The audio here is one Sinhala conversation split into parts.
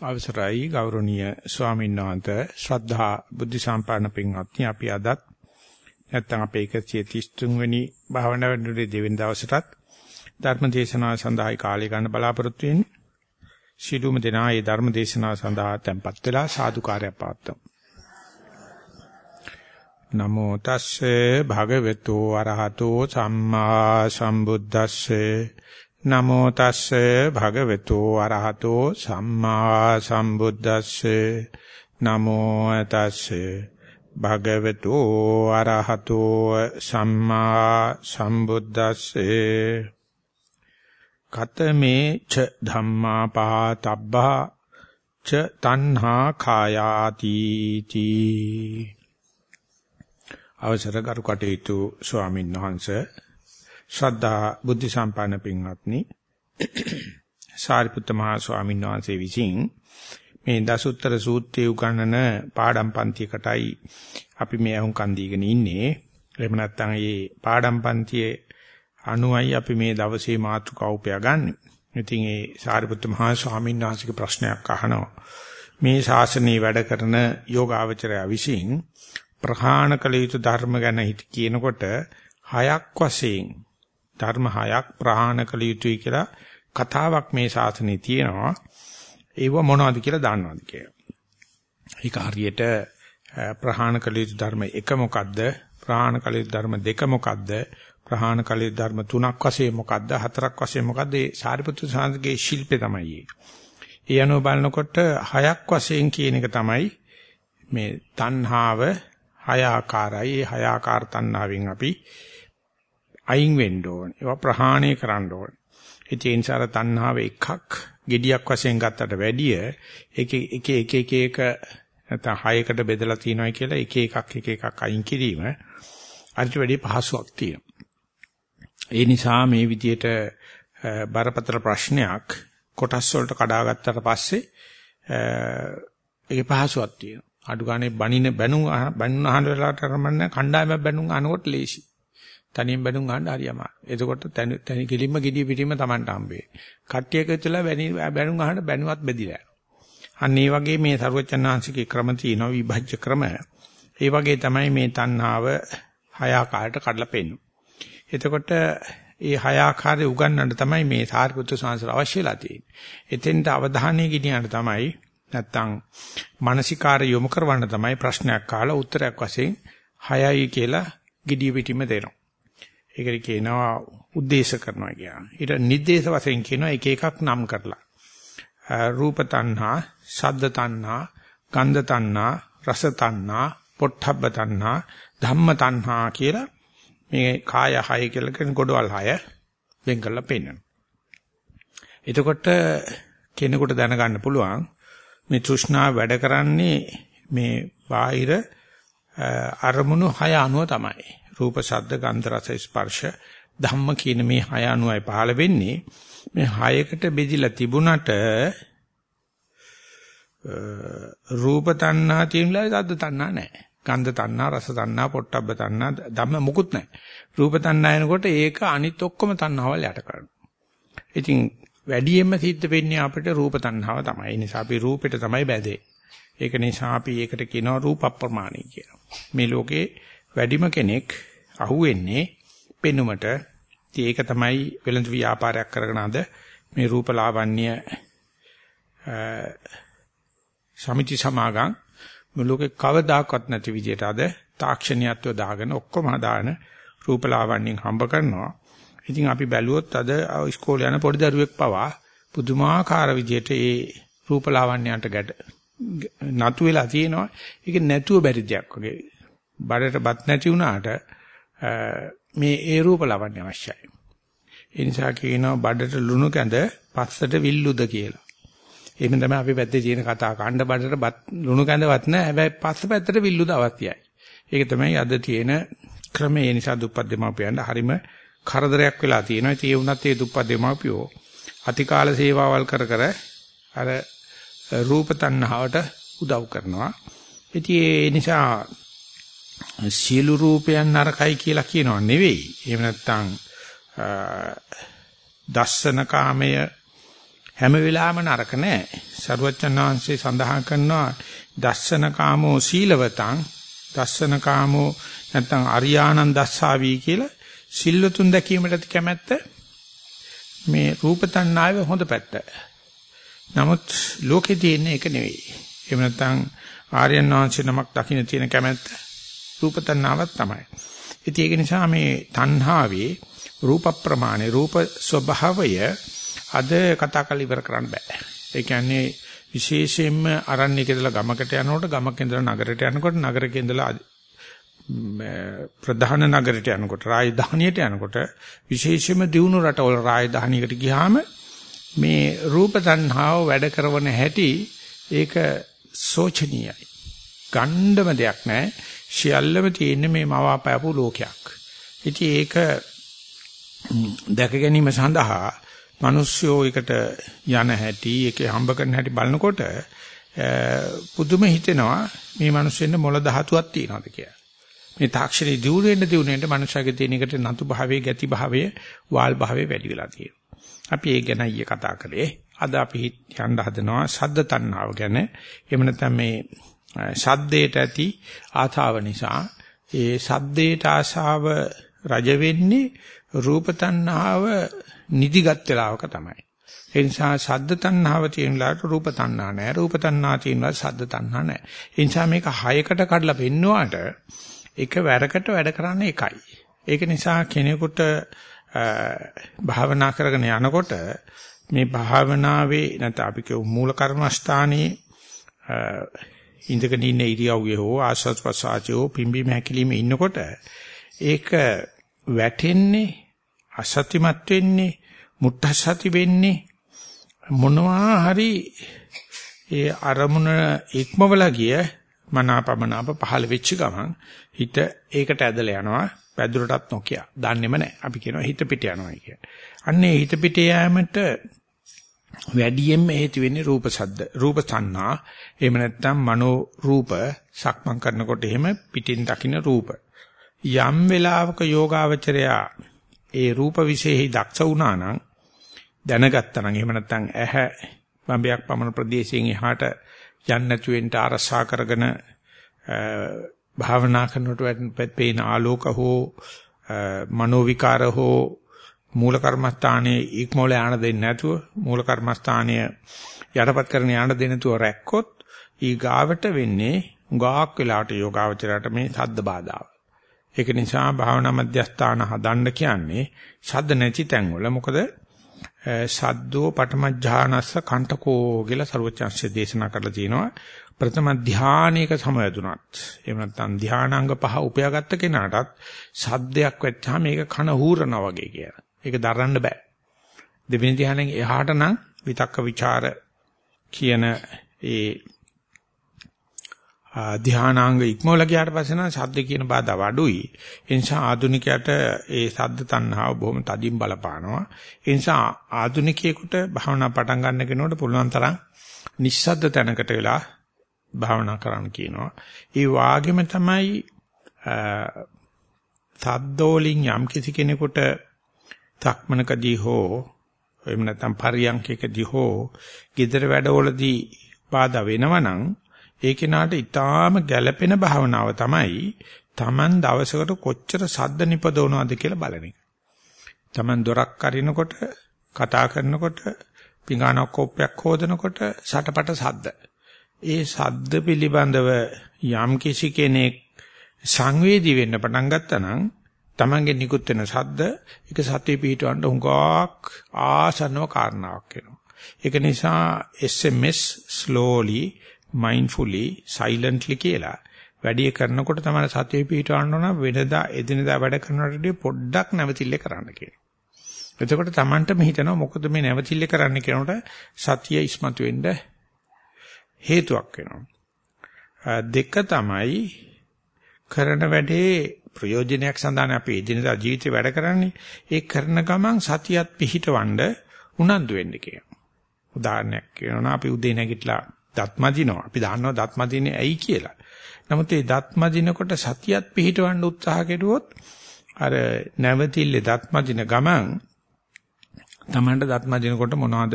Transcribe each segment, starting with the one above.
අවසරයි ගෞරවනීය ස්වාමීන් වහන්සේ ශ්‍රද්ධා බුද්ධ සම්පන්න පින්වත්නි අපි අදත් නැත්නම් අපේ 133 වෙනි භාවනා වැඩමුළුවේ දෙවෙනි දවසටත් ධර්ම දේශනාව සඳහායි කාලය ගන්න බලාපොරොත්තු වෙන්නේ. ශිළුම දෙනා මේ ධර්ම දේශනාව සඳහා tempත් වෙලා සාදුකාරයක් පවත්වමු. නමෝ තස්සේ භගවතු අරහතෝ සම්මා සම්බුද්දස්සේ නමෝ තස්සේ භගවතු අරහතෝ සම්මා සම්බුද්දස්සේ. නමෝ තස්සේ භගවතු අරහතෝ සම්මා සම්බුද්දස්සේ. කතමේ ච ධම්මා පාතබ්බා ච තණ්හා කායාති තී. අවසර කරු කටයුතු ස්වාමීන් වහන්සේ ශ්‍රද්ධා බුද්ධ සම්පන්න පින්වත්නි සාරිපුත්ත මහ ස්වාමීන් වහන්සේ විසින් මේ දසුත්තර සූත්‍රය උගන්වන පාඩම් පන්තියකටයි අපි මේ අහුන් කන් දීගෙන ඉන්නේ. එහෙම නැත්නම් මේ පාඩම් පන්තියේ අනුයි අපි මේ දවසේ මාතෘකාව උපයාගන්නේ ඉතින් ඒ සාරිපුත්ත මහ ස්වාමීන් වහන්සේගේ ප්‍රශ්නයක් අහනවා. මේ ශාසනයේ වැඩ කරන යෝගාවචරය විසින් ප්‍රහාණ කළ යුතු ධර්ම ගැන හිත කියනකොට හයක් වශයෙන් ධර්ම හයක් ප්‍රහාණ කළ යුතුයි කියලා කතාවක් මේ ශාසනයේ තියෙනවා. ඒව මොනවද කියලා දන්නවද කියලා. ඒක හරියට ප්‍රහාණ කළ යුතු ධර්ම එක මොකද්ද? ප්‍රහාණ කළ යුතු ධර්ම දෙක මොකද්ද? ප්‍රහාණ කළ යුතු ධර්ම තුනක් වශයෙන් මොකද්ද? හතරක් වශයෙන් මොකද්ද? ඒ සාරිපුත්‍ර සාන්තගේ ශිල්පේ තමයි ඒ අනුව බලනකොට හයක් වශයෙන් කියන එක තමයි මේ තණ්හාව හය ආකාරයි. ඒ හය ආකාර තණ්හාවෙන් අපි අයින් වෙන්න ඕනේ. ඒවා ප්‍රහාණය කරන්න ඕනේ. ඒ නිසා තණ්හාව එකක් gediyak වශයෙන් ගත්තට වැඩිය එක එක එක එක එක නැත්නම් හයකට බෙදලා තියෙනවා කියලා එක එකක් එක එකක් අයින් කිරීම අරිට වැඩි පහසුවක් තියෙනවා. ඒ නිසා මේ විදියට බරපතල ප්‍රශ්නයක් කොටස් වලට කඩාගත්තට පස්සේ ඒකේ පහසුවක් තියෙනවා. අඩු ගානේ බණින බැනුම් බැනුම් අහන වෙලාවට කරමන්න කණ්ඩායමක් බැනුම් අහනකොට ලේසි. තනියෙන් බැනුම් ගන්න හරි අමාරුයි. එතකොට තනි කෙලින්ම gediy පිටින්ම Tamanට හම්බේ. කට්ටියක ඉතලා බැනුම් අහන්න බැනුවත් බෙදිලා. අන්න ඒ වගේ මේ ਸਰවචන්නාංශිකේ ක්‍රම තියෙනවා විභජ්‍ය ක්‍රම. ඒ වගේ තමයි මේ තණ්හාව හය ආකාරයට කඩලා පෙන්නු. එතකොට ඒ හය ආකාරය උගන්වන්න තමයි මේ සාරිපුත්‍ර සංසාර අවශ්‍යලා තියෙන්නේ. එතෙන්ට අවධානය ගෙනියන්න තමයි නැත්තම් මානසිකාර යොමු කරවන්න තමයි ප්‍රශ්නයක් අහලා උත්තරයක් වශයෙන් හයයි කියලා gediy පිටින්ම දෙනවා. ඒකට කියනවා උද්දේශ කරනවා කියන. ඊට නිर्देश වශයෙන් කියනවා එක එකක් නම් කරලා. රූප තණ්හා, ශබ්ද තණ්හා, ගන්ධ තණ්හා, රස තණ්හා, පොට්ටබ්බ තණ්හා, ධම්ම තණ්හා කියලා මේ කාය හය කියලා කියන ගොඩවල් හය වෙන් කරලා පෙන්නනවා. එතකොට කෙනෙකුට දැනගන්න පුළුවන් මේ තෘෂ්ණා වැඩ කරන්නේ මේ බාහිර අරමුණු හය අනුව තමයි. රූප, ශබ්ද, ගන්ධ, රස, ස්පර්ශ ධම්ම කියන මේ හය අනුවයි පහළ වෙන්නේ. මේ හයකට බෙදිලා තිබුණට රූප තණ්හා තියෙනලා ශබ්ද තණ්හා නැහැ. ගන්ධ තණ්හා, රස තණ්හා, පොට්ටබ්බ තණ්හා, ධම්ම මුකුත් නැහැ. රූප තණ්හා එනකොට ඒක අනිත් ඔක්කොම තණ්හාවල් යට කරනවා. ඉතින් වැඩියෙන්ම සිද්ධ වෙන්නේ අපිට රූප තණ්හාව තමයි. ඒ නිසා අපි රූපෙට තමයි බැඳේ. ඒක නිසා අපි ඒකට කියනවා රූප අප්‍රමාණී කියලා. මේ ලෝකේ වැඩිම කෙනෙක් අහුවෙන්නේ පෙනුමට. ඒක තමයි වෙළඳ ව්‍යාපාරයක් කරගෙන අද මේ රූපලාවන්‍ය සමිති සමාගම් මුලෝකේ කවදාකවත් නැති විදිහට අද තාක්ෂණියත්ව දාගෙන ඔක්කොම හදාන රූපලාවන්‍යෙන් හම්බ කරනවා. ඉතින් අපි බැලුවොත් අද ඉස්කෝලේ යන පොඩි දරුවෙක් පවා පුදුමාකාර විදිහට ඒ රූපලාවන්‍යයන්ට ගැට නතු වෙලා තියෙනවා. ඒක නැතුව බැරි දෙයක් වගේ. බඩට බත් නැති වුණාට මේ ඒ රූප ලවන්නේ අවශ්‍යයි. ඒ නිසා කියනවා බඩට ලුණු කැඳ පස්සට විල්ලුද කියලා. එහෙම තමයි අපි පැත්තේ තියෙන කතා. කණ්ඩ බඩට බත් ලුණු කැඳවත් නැහැ. හැබැයි පස්ස පැත්තට විල්ලුද අවශ්‍යයි. ඒක තමයි අද තියෙන ක්‍රමය. ඒ නිසා දුප්පත් දෙමාපියන්ට හරීම කරදරයක් වෙලා තියෙනවා. ඒ වුණත් ඒ දුප්පත් දෙමාපියෝ අතිකාල සේවාවල් කර කර අර රූප තණ්හාවට උදව් කරනවා. ඉතින් ඒ නිසා සියලු රූපයන් නරකයි කියලා කියනව නෙවෙයි. එහෙම නැත්නම් දස්සන කාමය හැම වෙලාවෙම නරක නෑ. සරුවච්චන් වහන්සේ සඳහන් කරනවා දස්සන කාමෝ සීලවතං දස්සන කාමෝ නැත්නම් අරියානන් දස්සාවි කියලා සිල්වතුන් දැකීමට කැමැත්ත මේ රූප තණ්හාවේ හොඳ පැත්ත. නමුත් ලෝකේ තියෙන එක නෙවෙයි. එහෙම නැත්නම් ආර්යයන් වහන්සේ නමක් දකින්න තියෙන කැමැත්ත රූප තණ්හාවක් තමයි. ඉතින් ඒක නිසා මේ තණ්හාවේ රූප ප්‍රමාණය රූප ස්වභාවය අද කතා කරලා ඉවර කරන්න බෑ. ඒ කියන්නේ විශේෂයෙන්ම අරණ්‍යක ඉඳලා ගමකට යනකොට ගමක ඉඳලා නගරයට යනකොට නගරක ඉඳලා ප්‍රධාන නගරයට යනකොට රාජධානියට යනකොට විශේෂයෙන්ම දියුණු රටවල රාජධානියකට ගියාම මේ රූප තණ්හාව වැඩ කරන හැටි ඒක සෝචනීයයි. ගණ්ඩම දෙයක් නැහැ. සියල්ලම තියෙන්නේ මේ මවාපෑපු ලෝකයක්. ඉතින් ඒක දැක ගැනීම සඳහා මිනිස්සුયો එකට යන හැටි, ඒකේ හම්බ කරන හැටි බලනකොට පුදුම හිතෙනවා මේ මිනිස්සුෙන්න මොළ ධාතුවක් තියනවාද කියලා. මේ තාක්ෂණي දියුණු වෙන්න දියුණු වෙන්න මනුෂ්‍යගේ තියෙන එකට නතු භාවයේ ගැති භාවයේ වාල් භාවයේ වැඩි වෙලා තියෙනවා. අපි ඒ ගැන ඊයේ කතා කළේ. අද අපි යන්න හදනවා ශබ්ද තණ්හාව ගැන. එහෙම නැත්නම් මේ ශබ්දයට ඇති ආතාව නිසා ඒ ශබ්දයට ආශාව රජ වෙන්නේ රූප තණ්හාව නිදිගත් වෙලාවක තමයි. ඒ නිසා ශබ්ද තණ්හාව තියෙන ලාට රූප තණ්හා නැහැ. රූප තණ්හා තියෙන ලාට ශබ්ද තණ්හා නැහැ. ඒ නිසා මේක හයකට කඩලා පෙන්නුවාට එක වැරකට වැඩ කරන්නේ එකයි. ඒක නිසා කෙනෙකුට භාවනා කරගෙන යනකොට මේ භාවනාවේ නැත්නම් අපි කියමු මූල කර්මස්ථානයේ ඉඳගෙන ඉන්න ඉරියව්වේ හෝ ආස්වාද ප්‍රසආචෝ පිම්බීම හැකිලිමේ ඉන්නකොට ඒක වැටෙන්නේ අසත්‍යමත් වෙන්නේ මුත්තසති වෙන්නේ මොනවා හරි ඒ අරමුණ ඉක්මවලා ගිය මනාපමනාප පහළ වෙච්ච ගමන් හිත ඒකට ඇදලා යනවා පැදුරටත් නොකිය. දන්නේම නැහැ. අපි කියනවා හිත පිට යනවා කිය. අන්නේ හිත පිට යෑමට වැඩියෙන්ම හේතු වෙන්නේ රූප සද්ද. රූප සංනා. එහෙම නැත්නම් මනෝ රූප සක්මන් කරනකොට එහෙම පිටින් දකින්න රූප. යම් වෙලාවක යෝගාවචරයා ඒ රූප විශේෂයි දක්ෂ වුණා නම් දැනගත්තා නම් එහෙම නැත්නම් ඇහැ බම්බයක් පමණ ප්‍රදේශයෙන් එහාට යන්නේ නැතු වෙන්න අරසා කරගෙන භාවනා කරනකොට පේන ආලෝක හෝ මනෝ විකාර හෝ මූල කර්මස්ථානයේ ඉක්මෝල යන දෙන්නේ නැතුව මූල කර්මස්ථානය යටපත් කරන යන දෙන්නේ නැතුව රැක්කොත් ඊ ගාවට වෙන්නේ උගාක් වෙලාවට යෝගාවචරයට මේ සද්ද බාධාව. ඒක නිසා භාවනා මධ්‍යස්ථාන හදන්න කියන්නේ ශබ්ද නැති තැන්වල මොකද සද්දෝ පඨමඥානස්ස කණ්ඨකෝ කියලා සරුවචාන්සේ දේශනා කරලා තියෙනවා ප්‍රථම ධානයක සමවැදුනත් එහෙම නැත්නම් ධානාංග පහ උපයාගත්ත කෙනාටත් සද්දයක් වෙච්චාම මේක කන හූරනවා වගේ කියලා. ඒක දරන්න බෑ. දෙවෙනි ධානයෙන් එහාට නම් විතක්ක ਵਿਚාර කියන ඒ ධානාංග ඉක්මවල ගියාට පස්සේ නම් ශබ්ද කියන බාධා අඩුයි. ඒ නිසා ආධුනිකයට ඒ ශබ්ද තණ්හාව බොහොම තදින් බලපානවා. ඒ නිසා ආධුනිකයෙකුට භාවනා පටන් ගන්න කෙනෙකුට පුළුවන් තරම් නිස්සද්ද තැනකට වෙලා භාවනා කරන්න කියනවා. ඒ වාගෙම තමයි සද්දෝලින් යම් කිසි කෙනෙකුට තක්මනකදී හෝ එහෙම නැත්නම් පරියන්කකදී හෝ gedara වැඩවලදී බාධා වෙනවනම් ඒ කෙනාට ඊටාම ගැළපෙන භාවනාව තමයි Taman දවසකට කොච්චර සද්ද නිපදවනවද කියලා බලන එක. Taman දොරක් අරිනකොට කතා කරනකොට පිඟානක් කෝප්පයක් හොදනකොට සටපට සද්ද. ඒ සද්ද පිළිබඳව යම් කිසි කෙනෙක් සංවේදී වෙන්න පටන් ගත්තා නම් Tamange නිකුත් වෙන සද්ද ඒක සතිය පිටවන්න හුඟක් ආසන්නව කාරණාවක් වෙනවා. ඒක නිසා SMS slowly mindfully silently කියලා වැඩි කරනකොට තමයි සතිය පිටවන්න ඕන වෙනදා එදිනදා වැඩ කරනකොටදී පොඩ්ඩක් නැවතිල්ල කරන්න කියලා. එතකොට Tamanටම හිතනවා මොකද මේ නැවතිල්ල කරන්න කියනකොට සතිය ඉස්මතු වෙන්න හේතුවක් වෙනවා. දෙක තමයි කරන වැඩේ ප්‍රයෝජනයක් සඳහා අපි එදිනදා ජීවිතේ වැඩ කරන්නේ. ඒ කරන ගමන් සතියත් පිහිටවන්න උනන්දු වෙන්න කියනවා. උදාහරණයක් කියනවා අපි උදේ නැගිටලා දත් මදිනවා. අපි දන්නවා දත් මදින්නේ ඇයි කියලා. නමුත් ඒ දත් මදිනකොට සතියත් පිහිටවන්න උත්සාහ කෙරුවොත් අර නැවතිල්ලේ දත් මදින ගමන් තමන්ට දත් මදිනකොට මොනවද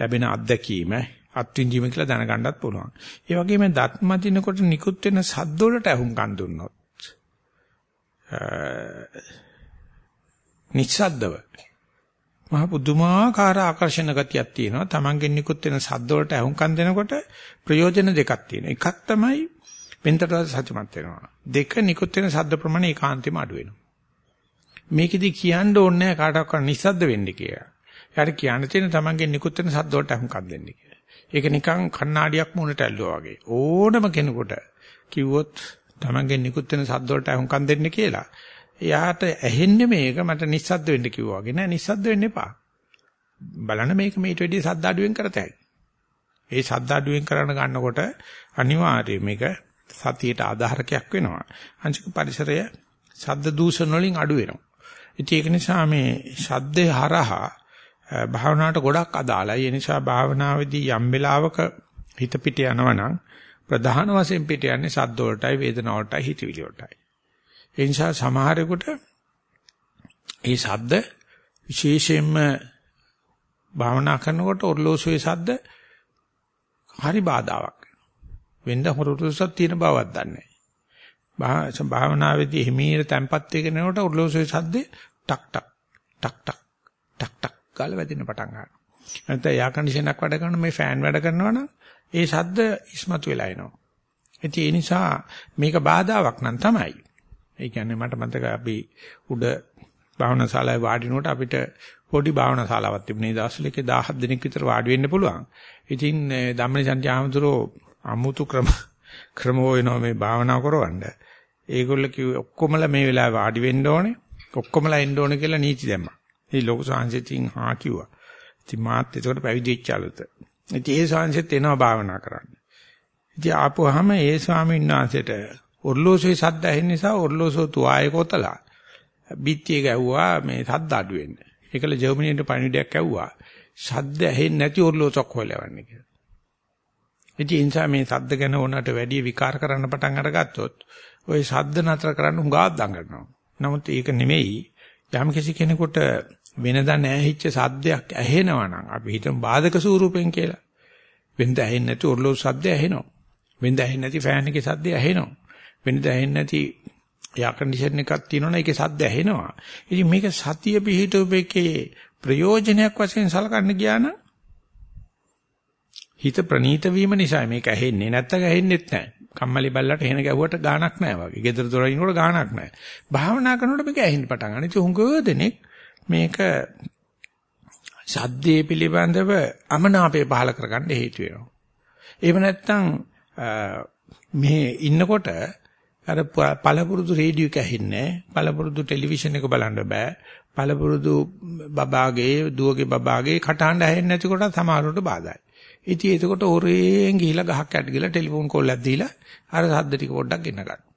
ලැබෙන අත්දැකීම අත්විඳීම කියලා දැනගන්නත් පුළුවන්. ඒ වගේම දත් මදිනකොට නිකුත් වෙන සද්ද වලට අහුම්කම් දුන්නොත් නිස්සද්දව මහ පුදුමාකාර ආකර්ෂණ ගතියක් තියෙනවා. Tamangen නිකුත් වෙන සද්ද වලට අහුම්කම් දෙනකොට ප්‍රයෝජන දෙකක් තියෙනවා. එකක් තමයි වෙනතට සත්‍යමත් වෙනවා. දෙක නිකුත් වෙන සද්ද ප්‍රමාණය ඒකාන්තෙම අඩු වෙනවා. මේකෙදි කියන්න ඕනේ කාටවත් නිස්සද්ද වෙන්න කියලා. එයාට කියන්න තියෙන Tamangen නිකුත් වෙන සද්ද වලට අහුම්කම් දෙන්න කියලා. ඒක නිකන් කණ්ණාඩියක් මුණට ඇල්ලුවා වගේ. ඕනම කෙනෙකුට කිව්වොත් Tamangen නිකුත් වෙන සද්ද වලට අහුම්කම් දෙන්න කියලා. එයාට ඇහෙන්නේ මේක මට නිස්සද්ද වෙන්න කිව්වා වගේ. නෑ නිස්සද්ද වෙන්න එපා. බලන්න මේක මේට වැඩිය සද්ද අඩුවෙන් කරතයි. ඒ සද්ද අඩුවෙන් කරන ගන්නකොට අනිවාර්යයෙන් මේක සතියට ආධාරකයක් වෙනවා. අංශික පරිසරය ශබ්ද දූෂණ වලින් අඩු වෙනවා. ඉතින් ඒක නිසා මේ ශබ්දේ හරහා භාවනාවට ගොඩක් අදාළයි. ඒ නිසා භාවනාවේදී යම් වෙලාවක හිත පිට යනවනම් ප්‍රධාන වශයෙන් පිට යන්නේ ශබ්ද වලටයි වේදනා වලටයි හිතවිලි වලටයි. ඒ නිසා සමහරෙකුට ඒ ශබ්ද විශේෂයෙන්ම භාවනා කරනකොට ඔර්ලෝසුවේ ශබ්ද හරි බාධාවක්. වෙන්න හොරතුසක් තියෙන බවක් දන්නේ නැහැ. භාවනාවේදී හිමීර තැම්පත් වෙනකොට ඔර්ලෝසුවේ ශබ්දේ ටක් ටක් ටක් ටක් ටක් ටක් ගාලා වැදින්න පටන් ගන්නවා. නැත්නම් යා කන්ඩිෂන් එකක් වැඩ කරන මේ ෆෑන් වැඩ කරනවා නම් ඒ ශබ්ද ඉස්මතු වෙලා එනවා. ඒ නිසා මේක බාධාවක් නම් තමයි. ඒ කියන්නේ මට මතක අපි උඩ භාවනා ශාලාවේ වාඩිනකොට අපිට පොඩි භාවනා ශාලාවක් තිබුණේ දවස්වල එකේ 17 දිනක් විතර වාඩි වෙන්න පුළුවන්. ඉතින් ධම්මනි සංජාමතුරෝ අමුතු ක්‍රම ක්‍රම වෙනවා මේ භාවනා කරවන්න. ඒගොල්ල කිව්වේ ඔක්කොමලා මේ වෙලාවේ වාඩි වෙන්න ඕනේ. ඔක්කොමලා එන්න ඕනේ කියලා නීති දැම්මා. ඒ ලොකු සංසෙතින් හා කිව්වා. ඉතින් මාත් ඒකට පැවිදි වෙච්චාලුත. ඉතින් ඒ සංසෙත් එනවා භාවනා කරන්න. ඉතින් ආපුවාම ඒ ස්වාමීන් වහන්සේට ඔර්ලෝසුවේ සද්ද ඇහෙන නිසා ඔර්ලෝසුව තුආයේ කොතලා බිත්තිය ගැව්වා මේ සද්ද අඩු වෙන්න. ඒකල ජර්මනියට පණිවිඩයක් ඇව්වා. සද්ද ඇහෙන්නේ නැති ඔර්ලෝසුවක් හොයලා යවන්නේ කියලා. ඉතින් ඒ නිසා මේ සද්ද ගැන ඕනට වැඩි විකාර කරන්න පටන් අරගත්තොත් ওই සද්ද නතර කරන්න හුඟා දඟනවා. නමුත් ඒක නෙමෙයි යම් කිසි කෙනෙකුට වෙනදා නැහිච්ච සද්දයක් ඇහෙනවා නම් අපි හිතමු බාධක ස්වරූපෙන් කියලා. වෙනද ඇහෙන්නේ නැති ඔර්ලෝසු සද්ද ඇහෙනවා. වෙනද ඇහෙන්නේ නැති ෆෑන් එකේ සද්ද ඇහෙනවා. වෙනද ඇහෙන්නේ නැති එයා කන්ඩිෂන් එකක් තියෙනවනේ ඒකේ සද්ද ඇහෙනවා. ඉතින් මේක සතිය පිහිටුවේකේ ප්‍රයෝජනයක් වශයෙන් සලකන්න ගියා නම් හිත ප්‍රනීත වීම නිසා මේක ඇහෙන්නේ නැත්තම් ඇහෙන්නේත් නැහැ. කම්මැලි බල්ලට එහෙන ගැව්වට ගාණක් නැහැ වගේ. ගෙදර දොර ඉන්නකොට ගාණක් නැහැ. භාවනා කරනකොට මේක ඇහෙන්න පටන් ගන්න. ඉතින් හුඟ දෙනෙක් මේක සද්දේ පිළිබඳව අමනාපය පහල කරගන්න හේතු වෙනවා. එහෙම නැත්නම් මේ ඉන්නකොට අර පළපුරුදු රේඩියෝ එක ඇහෙන්නේ පළපුරුදු ටෙලිවිෂන් එක බලන්න බෑ පළපුරුදු බබාගේ දුවගේ බබාගේ කටහඬ ඇහෙන්නේ නැති කොට සමහරවට බාධායි. ඉතින් එතකොට ඔරෙන් ගිහිලා ගහක් යට ගිහලා ටෙලිෆෝන් කෝල් එකක් දීලා අර සද්ද ටික පොඩ්ඩක් ගෙන්න ගන්න.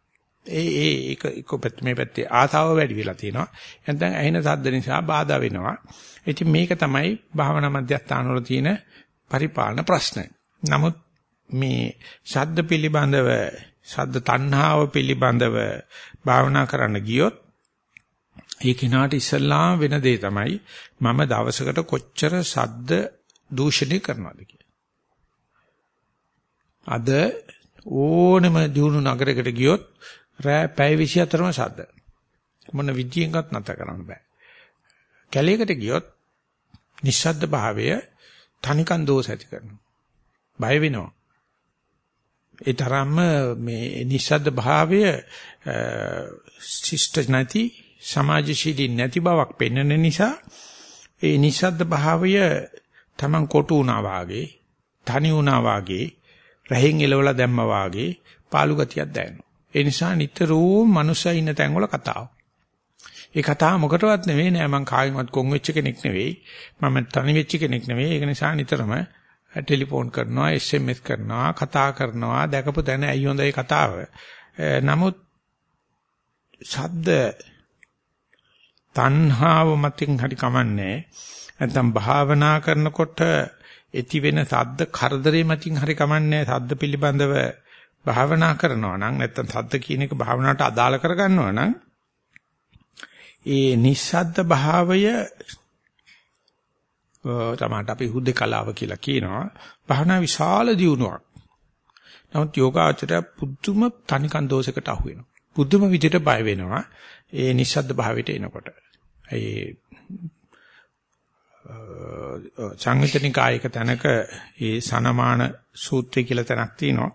ඒ ඒ ඒක එක පැත්ත මේ පැත්තේ ආතාව වැඩි වෙලා තියෙනවා. නැත්නම් ඇහෙන සද්ද නිසා බාධා වෙනවා. ඉතින් මේක තමයි භාවනා මධ්‍යස්ථාන වල තියෙන පරිපාලන ප්‍රශ්න. නමුත් මේ ශබ්ද පිළිබඳව ශබ්ද තණ්හාව පිළිබඳව භාවනා කරන්න ගියොත් ඒ කිනාට ඉස්සල්ලාම වෙන දේ තමයි මම දවසකට කොච්චර ශබ්ද දූෂණය කරනවද කියලා. අද ඕනම දිනු නගරයකට ගියොත් රෑ පැය 24ම ශබ්ද. මොන විදියෙන්වත් නැත කරන්න බෑ. කැලේකට ගියොත් නිශ්ශබ්ද භාවය තනිකන් දෝෂ ඇති කරනවා. බය වෙනවා. ඒ තරම්ම මේ නිස්සද්ද භාවය ශිෂ්ට නැති සමාජශීලී නැති බවක් පෙන්වන නිසා ඒ නිස්සද්ද භාවය Taman කොටු වුණා වාගේ තනි වුණා වාගේ රහෙන් එලවලා දැම්මා වාගේ පාළු ගතියක් දැනෙනවා. ඒ නිසා නිතරම මනුස්සය ඉන්න තැන්වල කතාව. ඒ කතාව මොකටවත් නෙවෙයි නෑ මං කායිමත් කොන් වෙච්ච කෙනෙක් නෙවෙයි මම තනි වෙච්ච කෙනෙක් නෙවෙයි ඒක නිසා නිතරම ටෙලිෆෝන් කරනවා SMS කරනවා කතා කරනවා දැකපු දැන ඇයි හොඳයි කතාව. නමුත් ශබ්ද තණ්හාව මතින් හරි කමන්නේ නැත්නම් භාවනා කරනකොට ඇති වෙන සද්ද කරදරේ මතින් හරි කමන්නේ සද්ද පිළිබඳව භාවනා කරනවා නම් නැත්නම් සද්ද කියන එක භාවනාවට අදාළ කරගන්නවා නම් ඒ නිස්සද්ද භාවය තමයි අපි හුදේකලාව කියලා කියනවා. භාවනා විශාල දියුණුවක්. නමුත් යෝගාචරය පුදුම තනිකන් දෝෂයකට අහු වෙනවා. පුදුම විදිහට බය වෙනවා. ඒ නිස්සද්ද භාවයට එනකොට. ඒ සංවිතනිකායක තැනක ඒ සනමාන සූත්‍රය කියලා තැනක් තියෙනවා.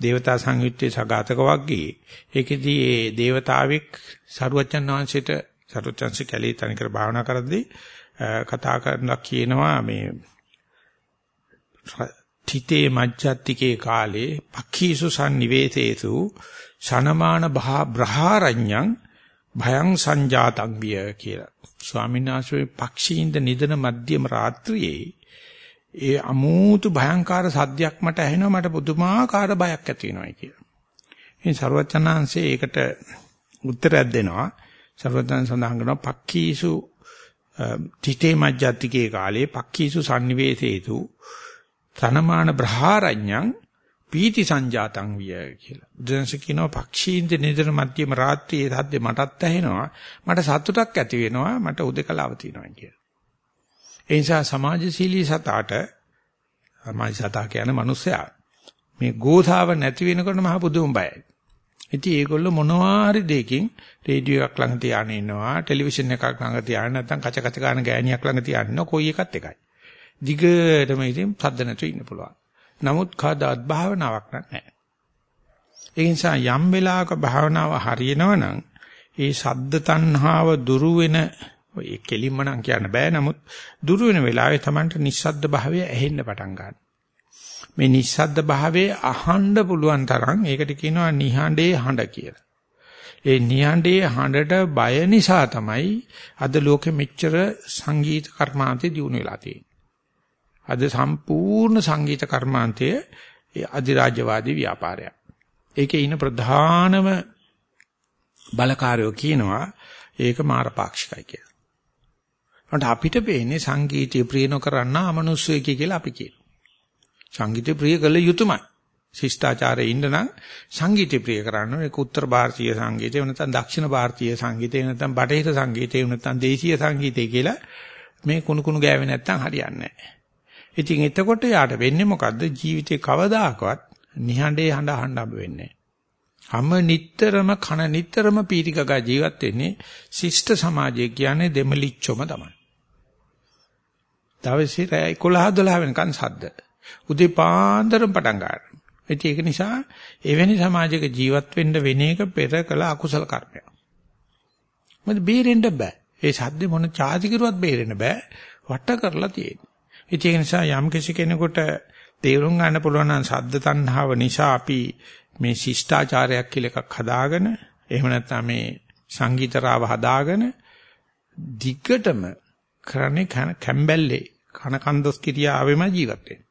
දේවතා සංයුත්තේ සගතක වග්ගයේ ඒකෙදී ඒ දේවතාවෙක් සරුවච්චන් වහන්සේට සරුවච්චන්ස කැලේ තනිකර භාවනා කරද්දී කතා කරනවා කියනවා මේ තිතේ මජ්ජත්තිකේ කාලේ පක්ඛීසු සම්නිවේතේසු සනමාන බ්‍රහාරඤ්ඤං භයං සංජාතං විය කියලා. ස්වාමීන් වහන්සේ පක්ෂීන්ද නිදන මධ්‍යම රාත්‍රියේ ඒ අමූතු භයංකාර සද්දයක් මට ඇහෙනවා මට පුදුමාකාර බයක් ඇති වෙනවායි කියලා. ඉතින් ਸਰවචනාංශේ ඒකට උත්තරයක් දෙනවා. ਸਰවචන සඳහන් කරනවා පක්ඛීසු තිතේ මජ්ජත්තිකේ කාලේ පක්ඛීසු sanniveseetu තනමාන බ්‍රහාරඤ්ඤං පීති සංජාතං විය කියලා. බුදුන්ස කියනවා පක්ෂීන්ද නිදර මැදම රාත්‍රියේ සද්දේ මටත් ඇහෙනවා. මට සතුටක් ඇති වෙනවා. මට උදකලාව තියෙනවා කියලා. ඒ නිසා සමාජශීලී සතාට සමාජ සතා කියන්නේ මිනිස්සයා. මේ ගෝධාව නැති වෙනකොට මහ පුදුම බයයි. ඉතින් ඒගොල්ලෝ මොනවා හරි දෙයකින් රේඩියෝ එකක් ළඟ තියාගෙන ඉන්නවා, ටෙලිවිෂන් එකක් ළඟ තියාගෙන නැත්නම් කච කච ගන්න ගෑණියක් ළඟ තියාගෙන කොයි එකත් එකයි. දිගටම ඉතින් සද්ද නැතුව ඉන්න පුළුවන්. නමුත් කවදාත් භාවනාවක් නැහැ. ඒ නිසා යම් වෙලාවක භාවනාව හරියනවනම් ඒ සද්ද තණ්හාව දුරු වෙන ඔය කෙලින්ම නම් කියන්න බෑ නමුත් දුරු වෙන වෙලාවේ Tamanට නිස්සද්ද භාවය ඇහෙන්න පටන් ගන්නවා. මේ නිස්සද්ද භාවයේ අහන්න පුළුවන් තරම් ඒකට කියනවා නිහඬේ හඬ කියලා. ඒ නිහඬේ හඬට බය නිසා තමයි අද ලෝකෙ මෙච්චර සංගීත කර්මාන්තේ දියුණු වෙලා තියෙන්නේ. අද සම්පූර්ණ සංගීත කර්මාන්තය අධිරාජ්‍යවාදී ව්‍යාපාරයක්. ඒකේ ඉන ප්‍රධානම බලකාරයෝ කියනවා ඒක මාරපාක්ෂිකයි කියලා. අන්ට අපිට පේන්නේ සංගීතය ප්‍රිය නොකරන අමනුස්සයෙක් කියලා අපි කියනවා. සංගීතය ප්‍රිය කළ යුතුමයි. ශිෂ්ටාචාරයේ ඉන්න නම් සංගීතය ප්‍රිය කරන්න ඕනේ. ඒක උත්තර ಭಾರತೀಯ සංගීතය නැත්නම් දක්ෂිණ ಭಾರತೀಯ සංගීතය නැත්නම් බටහිර සංගීතය නැත්නම් දේශීය සංගීතය කියලා මේ කුණු කුණු ගෑවේ නැත්නම් හරියන්නේ නැහැ. ඉතින් එතකොට යාට වෙන්නේ මොකද්ද? ජීවිතේ කවදාකවත් නිහඬේ හඬ අහන්න හම්බ වෙන්නේ හැම නිටතරම කන නිටතරම පීතිකක ජීවත් වෙන්නේ ශිෂ්ට සමාජය කියන්නේ දෙමලිච්චොම තමයි. දවසේ 11 12 වෙනකන් සද්ද. උදේ පාන්දරම පටන් ගන්නවා. ඒක නිසා එවැනි සමාජයක ජීවත් වෙන්න වෙන එක පෙර කළ අකුසල කර්මයක්. මොකද බේරෙන්න බෑ. ඒ සද්ද මොන චාති කරුවත් බේරෙන්න බෑ. වට කරලා තියෙන්නේ. ඒක නිසා යම් කිසි කෙනෙකුට තේරුම් ගන්න පුළුවන් නම් සද්ද තණ්හාව නිසා අපි මේ ශිෂ්ටාචාරයක් කියලා එකක් හදාගෙන එහෙම නැත්නම් මේ සංගීතරාව හදාගෙන දිගටම කරන්නේ කැම්බැල්ලේ කන කන්දොස් කිරියාවෙම ජීවත් වෙන්නේ.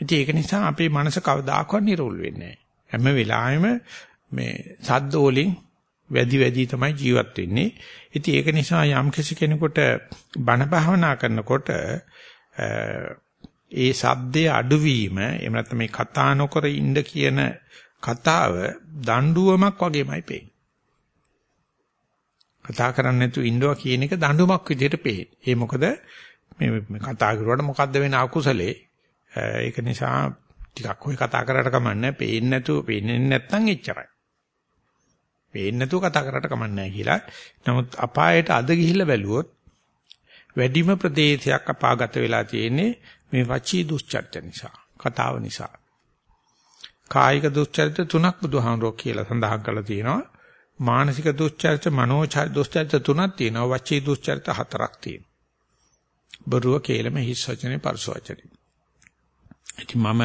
ඉතින් ඒක නිසා අපේ මනස කවදාකවත් නිරෝල් වෙන්නේ නැහැ. හැම වෙලාවෙම මේ සද්ද වලින් වැඩි වැඩි තමයි ජීවත් වෙන්නේ. ඉතින් ඒක නිසා යම් කෙනෙකුට බණ භාවනා කරනකොට ඒ සද්දේ අඩුවීම එහෙම නැත්නම් මේ කතා නොකර ඉන්න කියන කතාව දඬුවමක් වගේමයි පේන්නේ. කතා කරන්නේ නැතුව ඉන්නවා කියන එක දඬුවමක් විදිහට පේන්නේ. ඒ මොකද මේ කතා කරුවාට මොකද්ද වෙන අකුසලේ? ඒක නිසා ටිකක් ඔය කතා කරාට කමන්නේ පේන්නේ නැතුව පේන්නේ නැත්නම් එච්චරයි. පේන්නේ නැතුව කතා කරාට කමන්නේ කියලා. නමුත් අපායට අද ගිහිල්ලා බැලුවොත් වැඩිම ප්‍රදේශයක් අපාගත වෙලා තියෙන්නේ මේ වචී දුස්චර්ත නිසා කතාව නිසා කායික දුස්චර්ත තුනක් බුදුහාමුදුරුවෝ කියලා සඳහන් කරලා තියෙනවා මානසික දුස්චර්ත මනෝචර්ත දුස්චර්ත තුනක් තියෙනවා වචී දුස්චර්ත හතරක් තියෙනවා බරුව කේලම හිස් වචනේ පරස වචනේ ඉතින් මම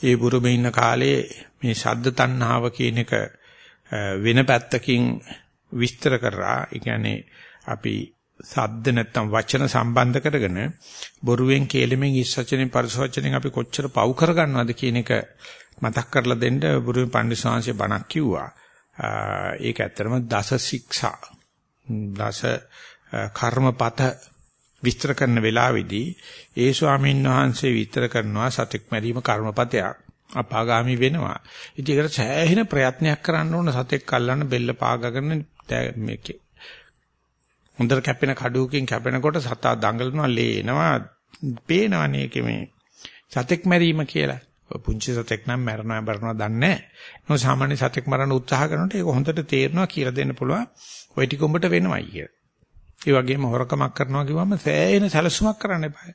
ඒ බුරුමේ ඉන්න කාලේ මේ ශබ්ද තණ්හාව කියන එක වෙන පැත්තකින් විස්තර කරා ඒ කියන්නේ අපි සද්ද නැත්තම් වචන සම්බන්ධ කරගෙන බොරුවෙන් කේලෙමින් ඉස් වචනෙන් පරිස වචනෙන් අපි කොච්චර පව් කරගන්නවද කියන එක මතක් කරලා දෙන්න බුරුවේ පඬිස්සංශය බණක් කිව්වා. ඒක ඇත්තටම දස ශික්ෂා. දස කර්මපත විස්තර කරන වෙලාවේදී ඒ ස්වාමීන් වහන්සේ විස්තර කරනවා සතෙක් මැරීම කර්මපතයක්. අපාගාමි වෙනවා. ඉතින් ඒකට සෑහෙන ප්‍රයත්නයක් කරන්න ඕන සතෙක් අල්ලන්න බෙල්ල පාගගෙන මේකේ හොඳට කැපෙන කඩුවකින් කැපෙනකොට සතා දඟලනවා ලේනවා පේනවනේ ඒකේ මේ සතෙක් මැරීම කියලා. පුංචි සතෙක් නම් මැරනවා මරනවා දන්නේ නැහැ. සාමාන්‍ය සතෙක් මරන්න උත්සාහ කරනකොට ඒක හොඳට තේරෙනවා කියලා දෙන්න පුළුවන්. ওই ටික උඹට වෙනවයි කියලා. ඒ වගේම හොරකමක් කරනවා කිව්වම සෑහෙන සැලසුමක් කරන්න එපා.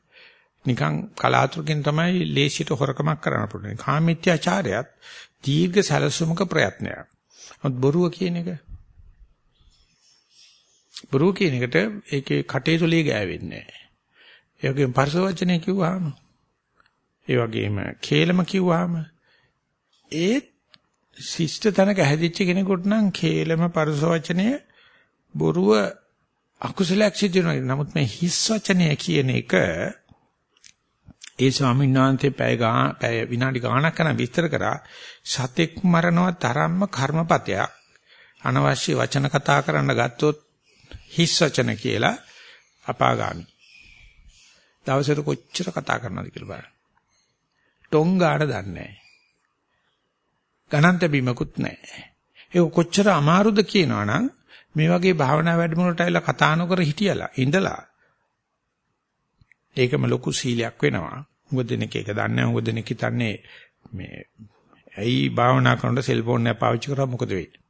නිකන් කලාතුරකින් තමයි ලේසියට හොරකමක් කරන්න පුළුවන්. කාමීත්‍යාචාරයත් දීර්ඝ සැලසුමක ප්‍රයත්නයක්. මොකද බොරුව කියන එක බොරුව කියන එකට ඒකේ කටේ සුලිය ගෑවෙන්නේ නැහැ. ඒ වගේම පරස වචනේ කිව්වහම ඒ වගේම කේලම කිව්වහම ඒ ශිෂ්ට තැනක හැදිච්ච කෙනෙකුට නම් කේලම පරස වචනය බොරුව අකුසලයක් සිදු වෙනවා. නමුත් මේ හිස් වචනය කියන එක ඒ ස්වාමීන් වහන්සේ පැය ගා පැය විනාඩි ගාණක් කරන විස්තර කරා සතෙක් මරනවා තරම්ම කර්මපතයක් අනවශ්‍ය වචන කතා කරන්න ගත්තොත් හිස් වචන කියලා අපාගාමි. දවසට කොච්චර කතා කරනවද කියලා බලන්න. ටොංගාඩ දන්නේ නැහැ. ගණන් තැබීමකුත් නැහැ. ඒක කොච්චර අමාරුද කියනවනම් මේ වගේ භාවනා වැඩමුළුවට ඇවිල්ලා කතා නොකර හිටියලා ඉඳලා ඒකම ලොකු සීලයක් වෙනවා. මොකද දෙනෙක් ඒක දන්නේ නැහැ. මොකද දෙනෙක් හිතන්නේ මේ ඇයි භාවනා කරනකොට සෙල්ෆෝන් එක පාවිච්චි කරා මොකද වෙන්නේ?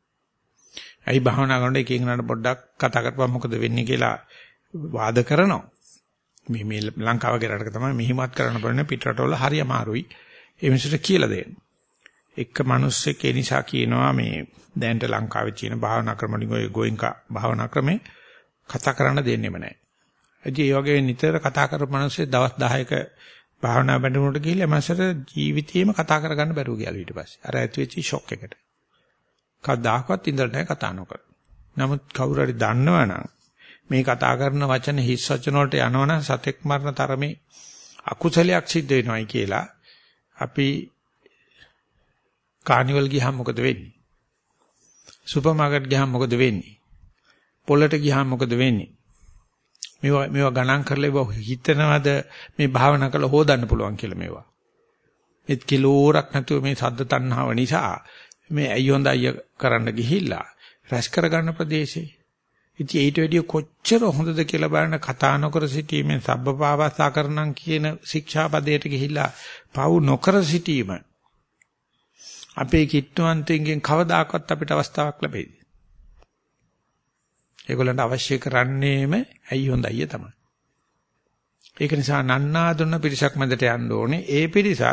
ඇයි භාවනා කරනකොට එක එකනට පොඩ්ඩක් කතා කරපුවා මොකද වෙන්නේ කියලා වාද කරනවා. මේ මේ ලංකාව වගේ රටක තමයි මෙහිමත් කරන්න බලන්නේ පිටරටවල හරි අමාරුයි. ඒ මිනිස්සුන්ට කියලා දෙන්න. එක මිනිස්සෙක් ඒ නිසා කියනවා මේ දැනට ලංකාවේ තියෙන භාවනා ක්‍රම වලින් ඔය ගෝයින්කා භාවනා ක්‍රමේ කතා කරන්න දෙන්නෙම නැහැ. ඒ වගේ නිතර කතා කරපු මිනිස්සු දවස් 10ක භාවනා බඳුනට ගිහිල්ලා මාසට ජීවිතේම කතා කරගන්න බැරුව ගියලු ඊට පස්සේ. අර ඇති වෙච්ච ෂොක් එකට. කවදාකවත් ඉඳලා නැහැ කතා නොකර. නමුත් කවුරු හරි දන්නවනම් මේ කතා කරන වචන හිස් වචන වලට යනවනම් සතෙක් මරණ තරමේ අකුසලයක් සිද්ධ වෙනවයි කියලා අපි කානිවල් ගියහම මොකද වෙන්නේ? සුපර් මාකට් ගියහම මොකද වෙන්නේ? පොළට ගියහම මොකද වෙන්නේ? මේවා මේවා ගණන් කරලා ඒවා හිතනවද මේ භාවනා කරලා හොදන්න පුළුවන් කියලා මේවා. ඒත් කිලෝරක් නැතුව මේ සද්ද තණ්හාව නිසා මේ ඇයි හොඳ අය කරන්න ගිහිල්ලා රැස් කරගන්න ප්‍රදේශේ. ඉතින් ඊට වැඩිය කොච්චර හොඳද කියලා බලන කතා නොකර සිටීමෙන් සබ්බපාවස්සා කරනම් කියන ශික්ෂාපදයට ගිහිල්ලා පව් නොකර සිටීම අපේ කිට්ටුවන්තෙන්ගෙන් කවදාකවත් අපිට අවස්ථාවක් ලැබෙයිද? ඒගොල්ලන්ට අවශ්‍ය කරන්නේම ඇයි හොඳයි තමයි. ඒක නිසා නන්නා දුන්න පිරිසක් මැදට යන්න ඕනේ. ඒ පිරිසත්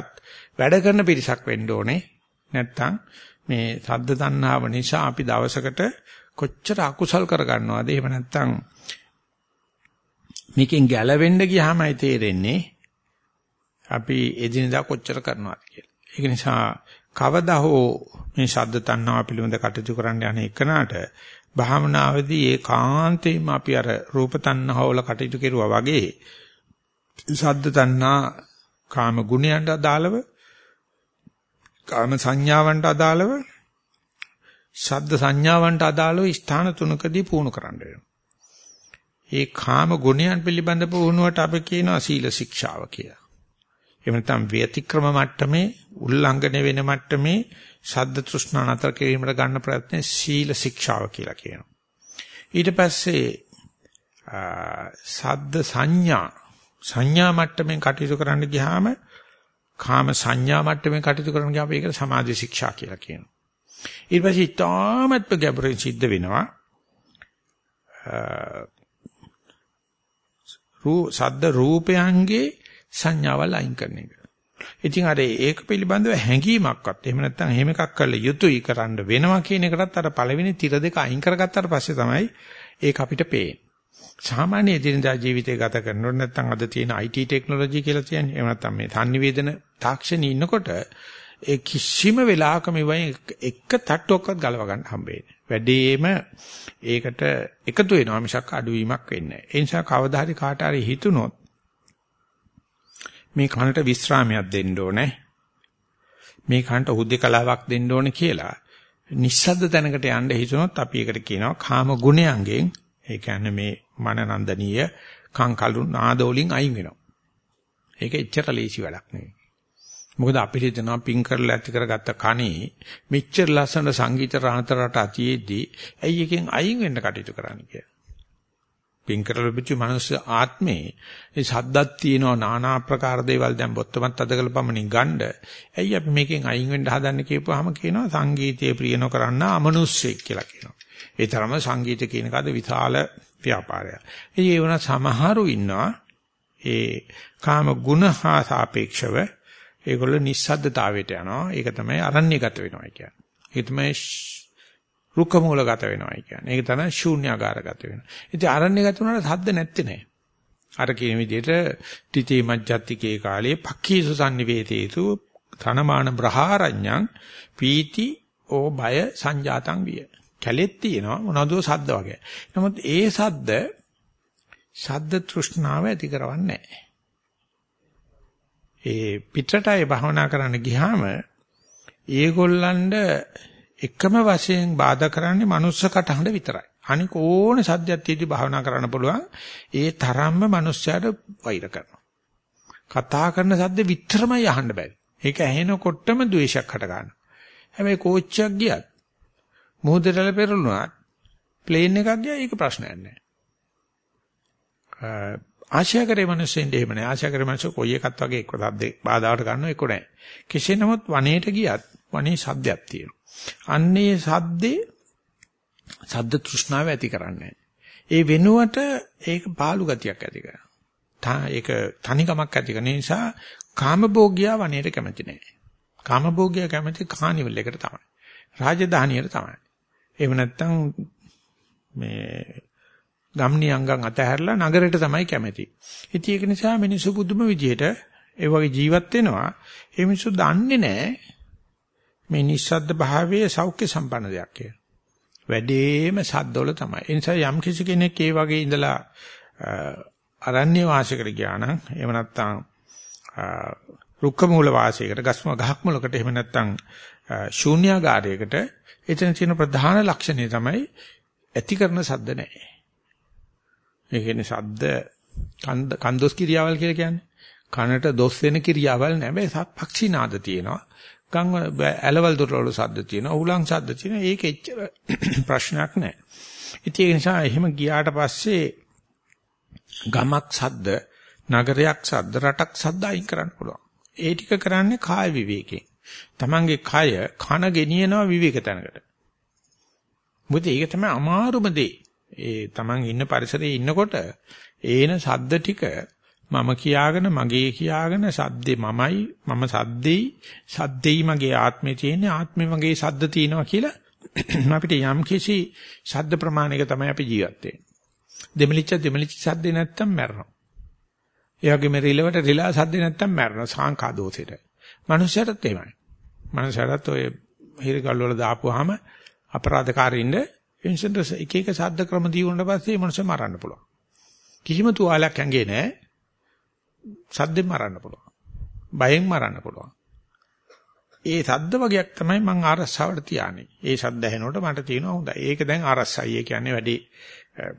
වැඩ කරන පිරිසක් වෙන්න ඕනේ. නැත්තම් මේ සද්ද තණ්හාව නිසා අපි දවසකට කොච්චර අකුසල් කරගන්නවද? එහෙම නැත්තම් මේකෙන් ගැලවෙන්න ගියාමයි තේරෙන්නේ අපි එදිනදා කොච්චර කරනවද කියලා. ඒක නිසා කවදා හෝ මේ ශබ්ද තණ්හාව පිළිබඳ කටයුතු කරන්න යන එකනට භාවනාවේදී ඒකාන්තයෙන්ම අපි අර රූප තණ්හාව වල කටයුතු කෙරුවා වගේ ශබ්ද තණ්හා කාම ගුණයන්ට අදාළව කාම සංඥාවන්ට අදාළව ශබ්ද සංඥාවන්ට අදාළව ස්ථාන තුනකදී පුහුණු කරන්න වෙනවා. ඒ කාම ගුණයන් පිළිබඳ පුහුණුවට අපි කියනවා සීල ශික්ෂාව කියලා. එහෙම නැත්නම් ව්‍යතික්‍රම මට්ටමේ උල්ලංඝනය වෙන මට්ටමේ ශබ්ද තෘෂ්ණා නතර කිරීමට ගන්න ප්‍රයත්නේ සීල ශික්ෂාව කියලා කියනවා. ඊට පස්සේ ශබ්ද සංඥා සංඥා මට්ටමින් කටයුතු කරන්න ගියාම කාම සංඥා මට්ටමින් කටයුතු කරන්න ගියාම ඒකට සමාධි ශික්ෂා කියලා කියනවා. ඊට පස්සේ ඊටමත් ගැඹුරින් සිද්ධ වෙනවා. රූ සද්ද රූපයන්ගේ සංඥාවල් අයින් කරන එක. ඉතින් අර ඒක පිළිබඳව හැඟීමක්වත් එහෙම නැත්නම් එහෙම එකක් කළ යුතුයි කරන්න වෙනවා කියන එකටත් අර පළවෙනි tira දෙක අයින් කරගත්තාට පස්සේ තමයි ඒක අපිට පේන්නේ. සාමාන්‍ය දිනදා ජීවිතය ගත කරනකොට නැත්නම් අද තියෙන IT ටෙක්නොලොජි කියලා කියන්නේ එහෙම නැත්නම් මේ sannivedana තාක්ෂණي ඉන්නකොට ඒ කිසිම වෙලාවක මෙවයි එක තට්ටුවක්වත් ගලව ගන්න හම්බෙන්නේ. වැඩිම ඒකට එකතු වෙනවා මිසක් අඩුවීමක් වෙන්නේ නැහැ. ඒ නිසා කවදා හරි කාට හරි හිතුනොත් මේ කනට විස්රාමයක් දෙන්න ඕනේ. මේ කනට හුදේකලාවක් දෙන්න ඕනේ කියලා නිස්සද්ද තැනකට යන්න හිතනොත් අපි ඒකට කියනවා කාම ගුණයන්ගෙන් ඒ කියන්නේ මේ මනනන්දනීය කංකලු නාදෝලින් අයින් වෙනවා. ඒක එච්චර ලේසි වැඩක් නෙවෙයි. මොකද අපිට හිතනවා පින් කරලා ඇති කරගත්ත කණේ මෙච්චර ලස්සන සංගීත රාතරට අතියේදී ඇයි එකෙන් අයින් වෙන්න කටයුතු කරන්නේ කියලා. පින් කරලා ලැබිච්ච මනුස්ස ආත්මේ ඒ සද්දක් තියෙනවා নানা ආකාර දේවල් දැන් බොත්තමත් අදකල පමණින් ගන්න. ඇයි අපි මේකෙන් අයින් වෙන්න හදන්නේ කියපුවාම කියනවා සංගීතයේ ප්‍රිය නොකරන අමනුස්සෙක් කියලා කියනවා. ඒ තරම සංගීත කියන කද විශාල ව්‍යාපාරයක්. ඒ වුණා සමහරු ඉන්නවා ඒ කාම ගුණ හා සාපේක්ෂව ඒගොල්ලෝ නිස්සද්දතාවයට යනවා. ඒක තමයි අරණ්‍යගත වෙනවා කියන්නේ. ඒක තමයි රුක්ක මූලගත වෙනවා කියන්නේ. ඒක තමයි ශූන්‍යාකාරගත වෙනවා. ඉතින් අරණ්‍යගත වුණාට සද්ද නැත්තේ නෑ. අර කියන විදිහට තිතේ මජ්ජත්තිකේ කාලේ පක්ඛීසු sanniveteesu තනමාන බ්‍රහාරඤ්ඤං පීති ඕ බය සංජාතං විය. කැලෙත් තියෙනවා මොනවදෝ සද්ද වගේ. නමුත් ඒ සද්ද ශබ්ද තෘෂ්ණාව ඇති කරවන්නේ නැහැ. ඒ පිටරටයි භවනා කරන්න ගියාම ඒගොල්ලන්ට එකම වශයෙන් බාධා කරන්නේ මනුස්ස කටහඬ විතරයි. අනික ඕන සද්දයක් තියෙදි භාවනා කරන්න පුළුවන්. ඒ තරම්ම මනුස්සයාට වෛර කරනවා. කතා කරන සද්ද විතරමයි අහන්න බැරි. ඒක ඇහෙනකොටම ද්වේෂයක් හට ගන්නවා. හැබැයි කෝච්චියක් ගියත් මොහොතටල පෙරළුණා ප්ලේන් එකක් ගියා ඒක ප්‍රශ්නයක් නෑ. ආශා කරේ මිනිස්සුන්ට එහෙම නෑ. ආශා කරේ මිනිස්සු කොයි එකත් වගේ එක්ක සද්දේ බාධාවට ගන්නව එක්ක නෑ. කෙසේ නමුත් වනයේට ගියත් වනේ සද්දයක් තියෙනවා. අන්නේ සද්දේ සද්ද තෘෂ්ණාව ඇති කරන්නේ ඒ වෙනුවට ඒක පාළු ගතියක් ඇති කරනවා. ඒක තනිකමක් ඇති කරන නිසා කාමභෝගියා වනයේට කැමති නෑ. කාමභෝගියා කැමති කානිවල් එකට තමයි. රාජධානියට තමයි. එහෙම නැත්නම් මේ ගම්නියංගන් අතහැරලා නගරයට තමයි කැමති. ඉතින් ඒක නිසා මිනිස්සු පුදුම විදියට ඒ වගේ ජීවත් වෙනවා. ඒ මිනිස්සු දන්නේ නැහැ මේ නිස්සද්ද භාවයේ සෞඛ්‍ය සම්පන්න දෙයක් කියලා. වැඩේම සද්දවල තමයි. ඒ නිසා යම් කිසි කෙනෙක් ඒ වගේ ඉඳලා අරණ්‍ය වාසයකට ගියා නම් එහෙම නැත්නම් රුක්ක මූල වාසයකට ගස්ම ගහක් මුලකට එහෙම නැත්නම් ශූන්‍යාගාරයකට එතන තියෙන ප්‍රධාන ලක්ෂණය තමයි ඇති කරන සද්ද නැහැ. ඒ කියන්නේ සද්ද කන්දොස් කිරියාවල් කියලා කියන්නේ. කනට දොස් වෙන කිරියාවල් නැහැ. හැබැයි පක්ෂී නාද තියෙනවා. ගම් ඇලවල් දොරවල සද්ද තියෙනවා. උලං සද්ද තියෙනවා. ඒක එච්චර ප්‍රශ්නයක් නැහැ. ඉතින් ඒ නිසා එහෙම ගියාට පස්සේ ගමක් සද්ද, නගරයක් සද්ද, රටක් සද්ද අයින් කරන්න පුළුවන්. ඒ ටික කරන්නේ කාය විවේකයෙන්. Tamange කය කන ගෙනියනවා විවේක තැනකට. මොකද ඒක තමයි අමාරුම දේ. ඒ Taman ඉන්න පරිසරයේ ඉන්නකොට ඒන සද්ද ටික මම කියාගෙන මගේ කියාගෙන සද්දේ මමයි මම සද්දෙයි සද්දෙයි මගේ ආත්මේ තියෙන්නේ ආත්මේ මගේ සද්ද තියෙනවා කියලා අපිට යම් කිසි ශබ්ද ප්‍රමාණයක තමයි අපි ජීවත් වෙන්නේ. දෙමලිච්ච දෙමලිච්ච සද්දේ නැත්තම් මැරෙනවා. ඒ වගේම රිලවට රිලා සද්දේ නැත්තම් මැරෙනවා සාංකා දෝෂෙට. මනුෂ්‍යයටත් එහෙමයි. මනුෂ්‍යයටත් ඔය හිරගල් වල දාපුවාම අපරාධකාරින්ද ඉන්සෙන්ට් එක එක සද්ද ක්‍රම දී වුණාට පස්සේ මනුෂ්‍ය මරන්න පුළුවන්. කිසිම තුවාලයක් ඇඟේ නැහැ. සද්දෙන් මරන්න පුළුවන්. බයෙන් මරන්න පුළුවන්. ඒ සද්ද වගේක් තමයි මම ආරස්සාවට තියාන්නේ. ඒ සද්ද ඇහෙනකොට මට තියෙනවා හොඳයි. ඒක දැන් ආරස්සයි. ඒ කියන්නේ වැඩි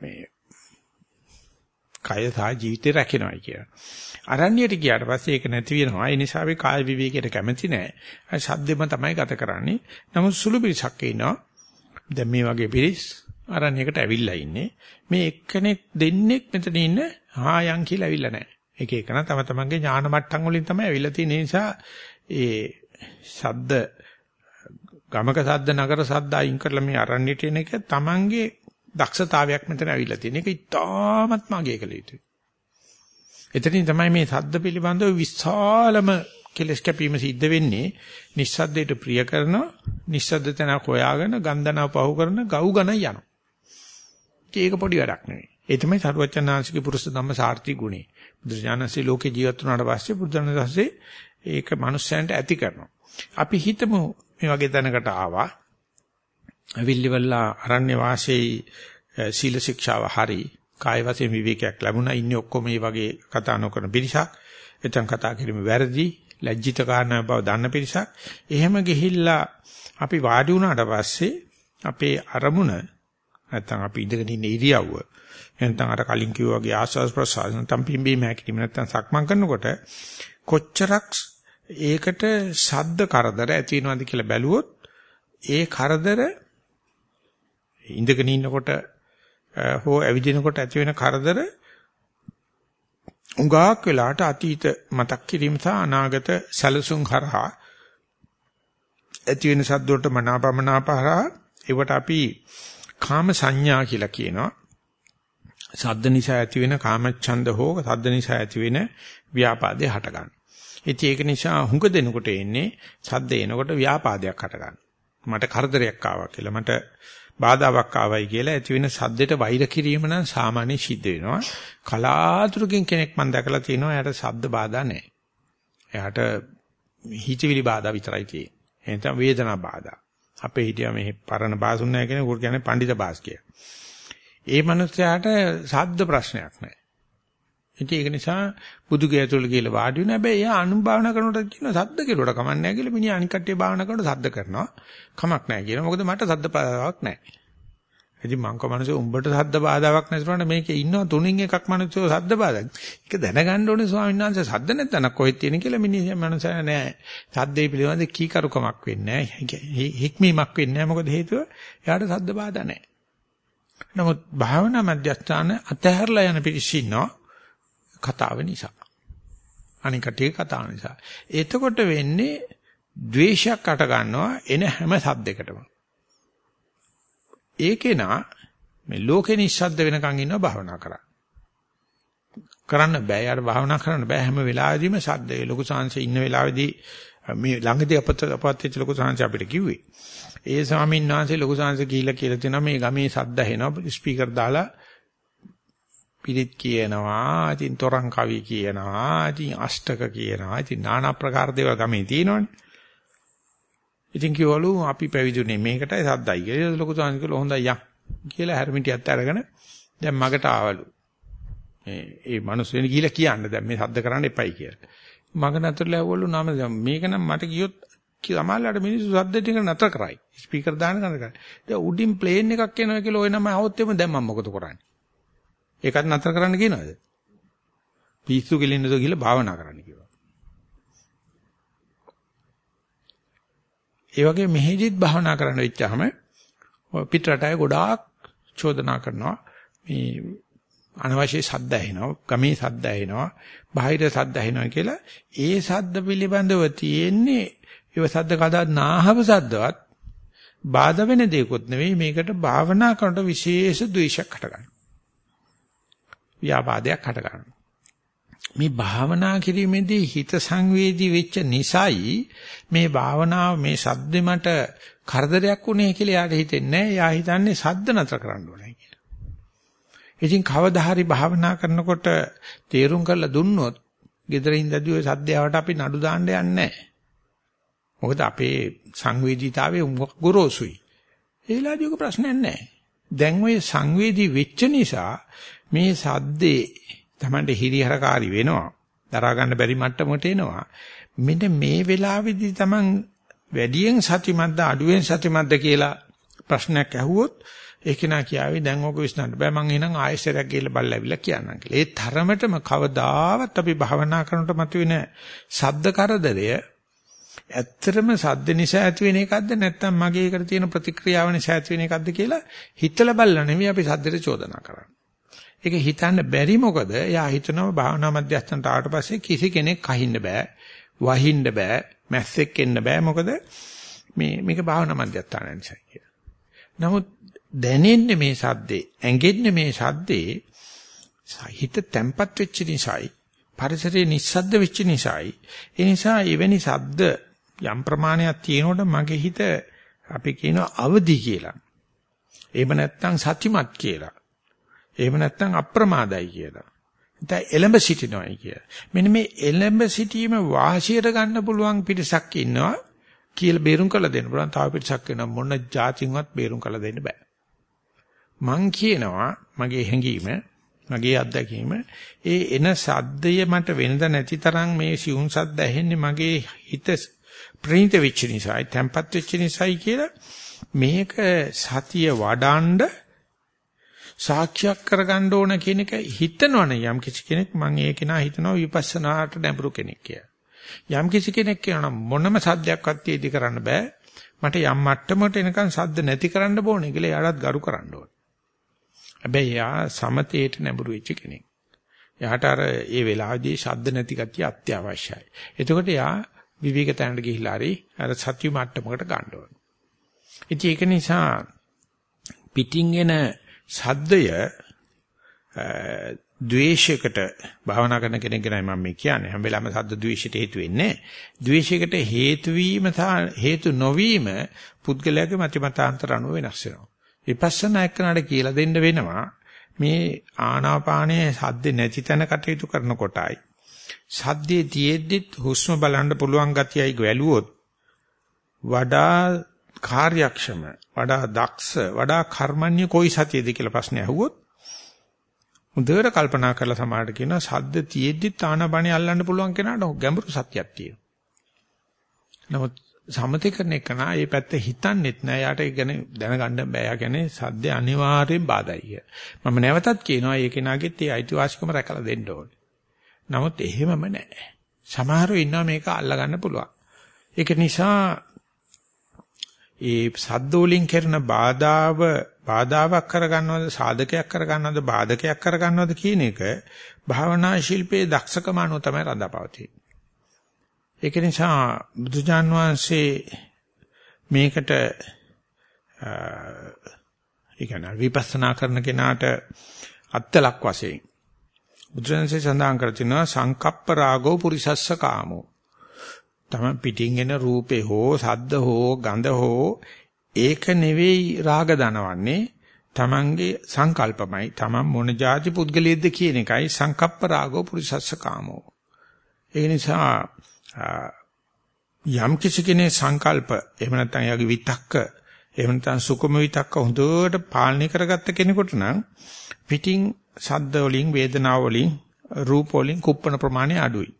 මේ කය සහ ජීවිතේ රැකෙනවායි කියලා. අරණ්‍යයට ගියාට පස්සේ ඒක නැති වෙනවා. ඒ නිසා අපි කාය විවේකයට කැමති නැහැ. සද්දෙම තමයි ගත කරන්නේ. නමුත් සුළු පිරිසක් ඉන්නවා. දැන් මේ වගේ පිරිස් අරණ්‍යයකට ඇවිල්ලා ඉන්නේ. මේ එක්කෙනෙක් දෙන්නෙක් මෙතන ඉන්න හායන් කියලා ඇවිල්ලා නැහැ. එක එකන තම තමන්ගේ ඥාන මට්ටම් වලින් තමයි ඇවිල්ලා තියෙන නිසා ඒ සද්ද ගමක සද්ද නගර සද්ද අයින් කරලා මේ අරණ්‍යට එන එක තමන්ගේ දක්ෂතාවයක් මෙතන ඇවිල්ලා තියෙන එක ඉතාමත් මගේ කළ යුතුයි. එතනින් තමයි මේ සද්ද පිළිබඳව විශාලම කෙලස් කැපීම සිද්ධ වෙන්නේ නිස්සද්දයට ප්‍රිය කරන නිස්සද්ද තැන හොයාගෙන ගන්ධනාව පහු කරන ගව් ගණ යනවා. ඒක පොඩි වැඩක් නෙවෙයි. ඒ තමයි සරුවචනාංශික පුරුෂ ධම්ම සාර්ථි ගුණේ. බුදුජානසී ලෝකේ ජීවත් වුණාට පස්සේ බුදුජානසී ඒක මනුස්සයන්ට ඇති කරනවා. අපි හිතමු මේ වගේ තැනකට ආවා. අවිල්ලිවල්ලා අරණ්‍ය වාසයේ සීල ශික්ෂාව හරි කාය වශයෙන් විවේකයක් ලැබුණා. ඉන්නේ ඔක්කොම මේ වගේ කතා නොකරන පිරිසක්. එතන කතා කිරීම වැරදි. ලැජ්ජිත කාරණා බව දන්න පිරිසක්. එහෙම ගිහිල්ලා අපි වාඩි වුණාට පස්සේ අපේ අරමුණ නැත්තම් අපි ඉඳගෙන ඉන්න ඉරියව්ව නැත්නම් අර කලින් කිව්වා වගේ ආස්වාස් ප්‍රසආස නැත්නම් පිම්බීම හැකිලිම නැත්නම් සක්මන් කරනකොට කොච්චරක් ඒකට ශබ්ද කරදර ඇති වෙනවද කියලා බැලුවොත් ඒ කරදර ඉඳගෙන ඉන්නකොට හෝ ඇවිදිනකොට ඇති වෙන කරදර උඟාක් වෙලාට අතීත මතක් කිරීම සහ අනාගත සැලසුම් හරහා ඇති වෙන සද්ද වලට මනාපමනාපහරහා ඒවට අපි කාම සංඥා කියලා කියනවා. සද්ද නිසා ඇති වෙන කාමච්ඡන්ද හෝ සද්ද නිසා ඇති වෙන ව්‍යාපාදේ හට ගන්න. ඉතින් ඒක නිසා හුඟ දෙනකොට එන්නේ සද්ද එනකොට ව්‍යාපාදයක් හට ගන්න. මට කරදරයක් ආවා කියලා මට බාධාවක් ආවයි කියලා ඇති වෙන සද්දෙට වෛර කිරීම නම් සාමාන්‍ය සිද්ධ වෙනවා. කලාතුරකින් කෙනෙක් මම දැකලා තියෙනවා එයාට සද්ද බාධා නැහැ. එයාට හිතවිලි බාධා විතරයි තියෙන්නේ. එහෙනම් වේදනා බාධා. අපේ හිටියා මේ පරණ බාසුන්නය කෙනෙකුට කියන්නේ පඬිත බාස් කියලා. ඒ මනුස්සයාට සාද්ද ප්‍රශ්නයක් නැහැ. ඉතින් ඒක නිසා බුදුගේ ඇතුළ කියලා වාඩි වෙන හැබැයි එයා අනුන් භාවනා කරනකොට කියන සද්ද කෙලවට කමක් නැහැ කියලා මිනිහා අනික් කට්ටිය භාවනා කරනකොට සද්ද කරනවා කමක් නැහැ කියනවා මොකද මට සද්ද බාධාවක් නැහැ. ඉතින් මං කමනසේ උඹට සද්ද බාධාවක් නැතිවට මේකේ ඉන්නවා තුනින් එකක් මිනිස්සු සද්ද බාධා. ඒක දැනගන්න ඕනේ ස්වාමීන් වහන්සේ සද්ද නැත්නම් කොහෙද තියෙන කියලා මිනිහා මනසය නැහැ. සද්දේ පිළිබඳ කීකරුකමක් වෙන්නේ නැහැ. හික්මීමක් වෙන්නේ නැහැ මොකද හේතුව එයාට සද්ද බාධා නැහැ. නමුත් භාවනා මධ්‍යස්ථාන අතහැරලා යන පිරිස ඉන්නවා කතාව නිසා. අනිකට කතාව නිසා. එතකොට වෙන්නේ ද්වේෂයක් අට ගන්නවා එන හැම සද්දයකටම. ඒකේනා මේ ලෝකේ නිස්සද්ද වෙනකන් ඉන්නව භාවනා කරා. කරන්න බෑ. යාර භාවනා කරන්න බෑ හැම වෙලාවෙදීම සද්දේ ලොකු සංසය ඉන්න වෙලාවේදී මේ ළඟදී අපත අපත්‍ච්ච ලොකු සංසය අපිට කිව්වේ. ඒ ස්වාමීන් වහන්සේ ලොකු සංසය කියලා කියලා තියෙනවා මේ ගමේ සද්ද ඇහෙනවා ස්පීකර් දාලා පිරිත් කියනවා, ඉතින් තොරන් කවි කියනවා, ඉතින් අෂ්ටක කියනවා, ඉතින් নানা ප්‍රකාර දේවල් ගමේ තියෙනවනේ. ඉතින් කිව්වලු අපි පැවිදුනේ මේකටයි සද්දයි කියලා. ලොකු සාංශ කිව්වලු හොඳයි යන් කියලා හැරමිටියත් අරගෙන දැන් මගට ආවලු. මේ ඒ මිනිස්සුෙන් ගිහිලා කියන්න දැන් මේ සද්ද කරන්න එපයි කියලා. මග නතර ලැබවලු නම මේක නම් මට කියොත් සමහරවිට මිනිස්සු සද්ද ටික නතර කරයි. ස්පීකර් දාන කන කරයි. දැන් උඩින් ප්ලේන් එකක් එනවා කියලා ওই නම આવොත් එමු දැන් මම මොකද කරන්නේ? ඒකත් නතර කරන්න කියනවද? පිස්සු කෙලින්නද කියලා භාවනා කරන්න කියනවා. ඒ වගේ මෙහෙදිත් භාවනා කරන්න වෙච්චාම පිටරටය ගොඩාක් චෝදනා කරනවා මේ අනවශ්‍ය සද්ද ඇහෙනවා ගමේ සද්ද ඇහෙනවා බාහිර සද්ද ඇහෙනවා කියලා ඒ සද්ද පිළිබඳව තියෙන්නේ ඒව සද්ද කදාත් නාහව සද්දවත් බාධා වෙන දෙයක්වත් නෙවෙයි මේකට භාවනා කරනකොට විශේෂ ද්වේෂයක් හට ගන්නවා. ව්‍යාපාදයක් හට ගන්නවා. මේ භාවනා කිරීමේදී හිත සංවේදී වෙච්ච නිසායි මේ භාවනාව මේ සද්දෙ මට කරදරයක් උනේ කියලා යාට හිතෙන්නේ නැහැ. යා හිතන්නේ සද්ද නතර කරන්න ඕනේ කියලා. ඉතින් කවදා හරි භාවනා කරනකොට තේරුම් කරලා දුන්නොත් gedara ඉඳදී ඔය සද්දයට අපි නඩු දාන්න යන්නේ නැහැ. මොකද අපේ සංවේදීතාවයේ ගොරෝසුයි. ඒලාදී ඔක ප්‍රශ්නයක් නැහැ. දැන් ඔය සංවේදී වෙච්ච නිසා මේ සද්දේ Tamande හිරිහරකාරී වෙනවා. දරා ගන්න බැරි මට්ටමට එනවා. මෙන්න මේ වෙලාවේදී Taman වැඩියෙන් සතිමත්ද අඩුවෙන් සතිමත්ද කියලා ප්‍රශ්නයක් ඇහුවොත් ඒක නා කියාවේ දැන් ඕක විශ්නන්න බෑ මං එහෙනම් ආයෙසරයක් ගිහලා බල්ලාවිලා කියන්නම් කියලා. ඒ තරමටම කවදාවත් අපි භවනා කරනකොට මතුවෙන සද්ද කරදරය ඇත්තටම සද්ද නිසා ඇති වෙන එකක්ද නැත්නම් මගේ එකට තියෙන ප්‍රතික්‍රියාව නිසා ඇති වෙන එකක්ද කියලා හිතලා බලලා නෙමෙයි අපි සද්දට චෝදනා කරන්නේ. ඒක හිතන්න බැරි මොකද? එයා හිතනවා භාවනා මධ්‍යස්ථානට ආවට පස්සේ කිසි කෙනෙක් කහින්න බෑ, වහින්න බෑ, මැස්සෙක් එන්න බෑ. මොකද මේ මේක භාවනා මධ්‍යස්ථාන නිසා කියලා. නමුත් දැනෙන්නේ මේ සද්දේ, ඇඟෙන්නේ මේ සද්දේ හිත තැම්පත් වෙච්ච නිසායි, පරිසරයේ නිස්සද්ද වෙච්ච නිසායි. ඒ නිසා එවැනි සද්ද යම් ප්‍රමාණයක් තියෙනකොට මගේ හිත අපි කියනවා අවදි කියලා. එහෙම නැත්නම් සත්‍යමත් කියලා. එහෙම නැත්නම් අප්‍රමාදයි කියලා. නැත්නම් එලඹ සිටිනවයි කියලා. මෙන්න මේ එලඹ සිටීම වාසියට ගන්න පුළුවන් පිටසක් ඉන්නවා කියලා බේරුම් කරලා දෙන්න පුළුවන්. තව පිටසක් වෙන මොන જાතින්වත් බේරුම් කරලා දෙන්න බෑ. මං කියනවා මගේ හැඟීම මගේ අත්දැකීම ඒ එන සද්දය මට වෙනද නැති තරම් මේ සිවුම් සද්ද ඇහෙන්නේ මගේ හිත ප්‍රණීත වෙච්ච නිසායි, තැම්පත් වෙච්ච නිසායි කියලා මේක සතිය වඩාන්න සාක්ෂියක් කරගන්න ඕන කියන එක හිතනවනේ යම් කිසි කෙනෙක් මම ඒක නා හිතනවා විපස්සනාට නැඹුරු කෙනෙක් කියලා. යම් කිසි කෙනෙක් කියනවා මොනම සද්දයක්වත් තියදී කරන්න බෑ. මට යම් මට්ටමකට එනකන් සද්ද නැති කරන්න ඕනේ කියලා එයාටත් ගරු කරන්න ඕනේ. හැබැයි යා සමතේට නැඹුරු වෙච්ච කෙනෙක්. එයාට අර ඒ වෙලාවේදී ශබ්ද නැති ගතිය අත්‍යවශ්‍යයි. එතකොට යා විවේක තැනට ගිහිල්ලා හරි අර සත්‍ය මට්ටමකට ගන්න ඕනේ. ඉතින් ඒක නිසා පිටින් එන සද්දය ද්වේෂයකට භාවනා කරන කෙනෙක් ගැනයි මම මේ කියන්නේ. හැම වෙලාවෙම සද්ද ද්වේෂයට හේතු වෙන්නේ ද්වේෂයකට හේතු වීම හේතු නොවීම පුද්ගලයාගේ මතිමතාන්තර අනුව වෙනස් වෙනවා. විපස්සනා එක්කනට කියලා දෙන්න වෙනවා. මේ ආනාපානයේ සද්ද නැති තැන කටයුතු කරන කොටයි. සද්දේ තියෙද්දිත් හුස්ම බලන්න පුළුවන් ගතියයි ගැලුවොත් වඩා කාර්යක්ෂම වඩා දක්ෂ වඩා කර්මන්‍ය කොයි සතියද කියලා ප්‍රශ්නේ අහුවොත් හොඳට කල්පනා කරලා සමාහට කියනවා සද්ද තියෙද්දි තානබණේ අල්ලන්න පුළුවන් කෙනාට ගැඹුරු සත්‍යයක් තියෙනවා. නමුත් සමතේ කරන එක නා මේ පැත්ත හිතන්නෙත් නෑ. යාට ඒ ගැන දැනගන්න බෑ. යා කියන්නේ සද්ද අනිවාර්යෙන් බාධායි. මම නැවතත් කියනවා ඒ කෙනාගෙත් ඒ අයිතිවාසිකම රැකලා දෙන්න ඕනේ. නමුත් එහෙමම නෑ. සමහරව ඉන්නවා මේක අල්ලගන්න පුළුවන්. ඒක නිසා ඒ සද්ද වලින් කරන බාධාව බාධාවක් කරගන්නවද සාධකයක් කරගන්නවද බාධකයක් කරගන්නවද කියන එක භාවනා ශිල්පයේ දක්ෂකම අනුව තමයි රඳාපවතින්නේ. ඒක නිසා බුදුජාන් වහන්සේ මේකට ඒ කියන්නේ විපස්සනා කරන කෙනාට අත්ලක් වශයෙන් බුදුරජාණන්සේ සඳහන් කර තිනවා සංකප්ප රාගෝ පුරිසස්ස කාමෝ. තම පිටින් එන රූපේ හෝ සද්ද හෝ ගඳ හෝ ඒක නෙවෙයි රාග දනවන්නේ. තමන්ගේ සංකල්පමයි. තමන් මොන જાති පුද්ගලයේද කියන එකයි සංකප්ප රාගෝ පුරිසස්ස කාමෝ. ඒ නිසා යම් කිසි කෙනේ සංකල්ප එහෙම නැත්නම් යාගේ විතක්ක එහෙම නැත්නම් සුකුම විතක්ක හොඳට පාලනය කරගත්ත කෙනෙකුට නම් පිටින් සද්ද වලින් වේදනාව වලින් රූප වලින් කුප්පන ප්‍රමාණය අඩුයි.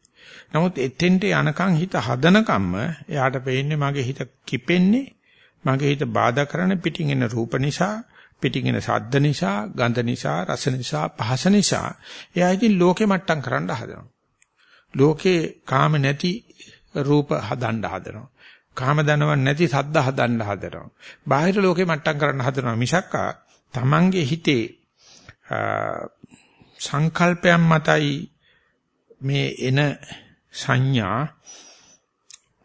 නමුත් එතෙන්ට යනකම් හිත හදනකම්ම එයාට පේන්නේ මගේ හිත කිපෙන්නේ මගේ හිත බාධා කරන පිටින් එන රූප නිසා පිටින් එන ශබ්ද නිසා ගන්ධ නිසා රස නිසා පහස නිසා එයා ඉතින් ලෝකෙ මට්ටම් කරන්න හදනවා. ලෝකේ කාම නැති රූප හදන්න හදනවා. කාම දනවන් නැති සද්ද හදන්න හදනවා. බාහිර ලෝකෙ මට්ටම් කරන්න හදනවා මිසක්කා තමන්ගේ හිතේ සංකල්පයන් මතයි මේ එන සංඥා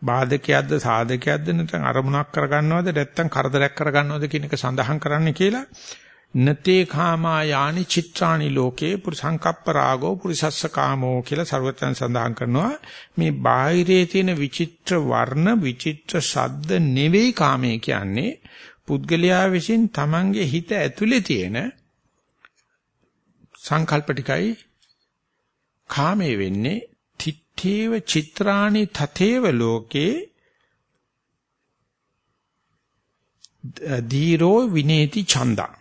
බාධකයක්ද සාධකයක්ද නැත්නම් අරමුණක් කරගන්නවද නැත්නම් කරදරයක් කරගන්නවද කියන එක සඳහන් කරන්න කියලා නතේ කාමා යානි චිත්‍රානි ලෝකේ පුරිසංකප්ප රාගෝ පුරිසස්ස කාමෝ කියලා ਸਰවඥයන් සඳහන් කරනවා. මේ බාහිරයේ තියෙන විචිත්‍ර වර්ණ විචිත්‍ර ශබ්ද නෙවෙයි කාමයේ කියන්නේ. පුද්ගලයා විසින් තමන්ගේ හිත ඇතුලේ තියෙන සංකල්ප ටිකයි කාමයේ වෙන්නේ. තේව චිත්‍රාණි තතේව ලෝකේ දීරෝ විනේති ඡන්දං.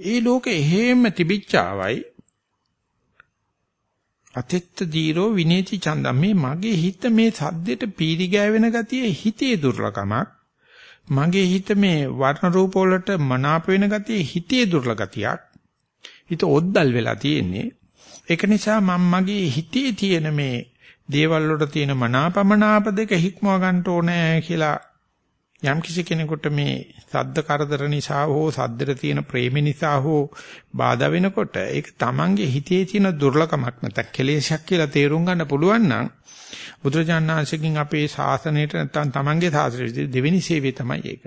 ඒ ලෝකේ හේම තිබිච්චාවයි අතෙත්ත දීරෝ විනේති ඡන්දං මේ මගේ හිත මේ සද්දෙට පීරි ගෑවෙන ගතිය හිතේ දුර්ලකමක්. මගේ හිත මේ වර්ණ රූප වලට මනාප වෙන ගතිය හිතේ දුර්ල ගතියක්. හිත ඔද්දල් වෙලා තියෙන්නේ. ඒක නිසා මම මගේ හිතේ තියෙන මේ දේවල් වලට තියෙන මනාපමනාප දෙක හික්මව ගන්න ඕනේ කියලා යම් කිසි කෙනෙකුට මේ සද්ද කරදර නිසා හෝ සද්දට තියෙන ප්‍රේම නිසා හෝ බාධා වෙනකොට ඒක තමන්ගේ හිතේ තියෙන දුර්ලකමක් නැත්නම් කෙලෙසයක් කියලා තේරුම් ගන්න පුළුවන් නම් බුදුරජාණන්සේකින් අපේ ශාසනයට නැත්නම් තමන්ගේ ශාසනයේ දෙවෙනි සේවය තමයි ඒක.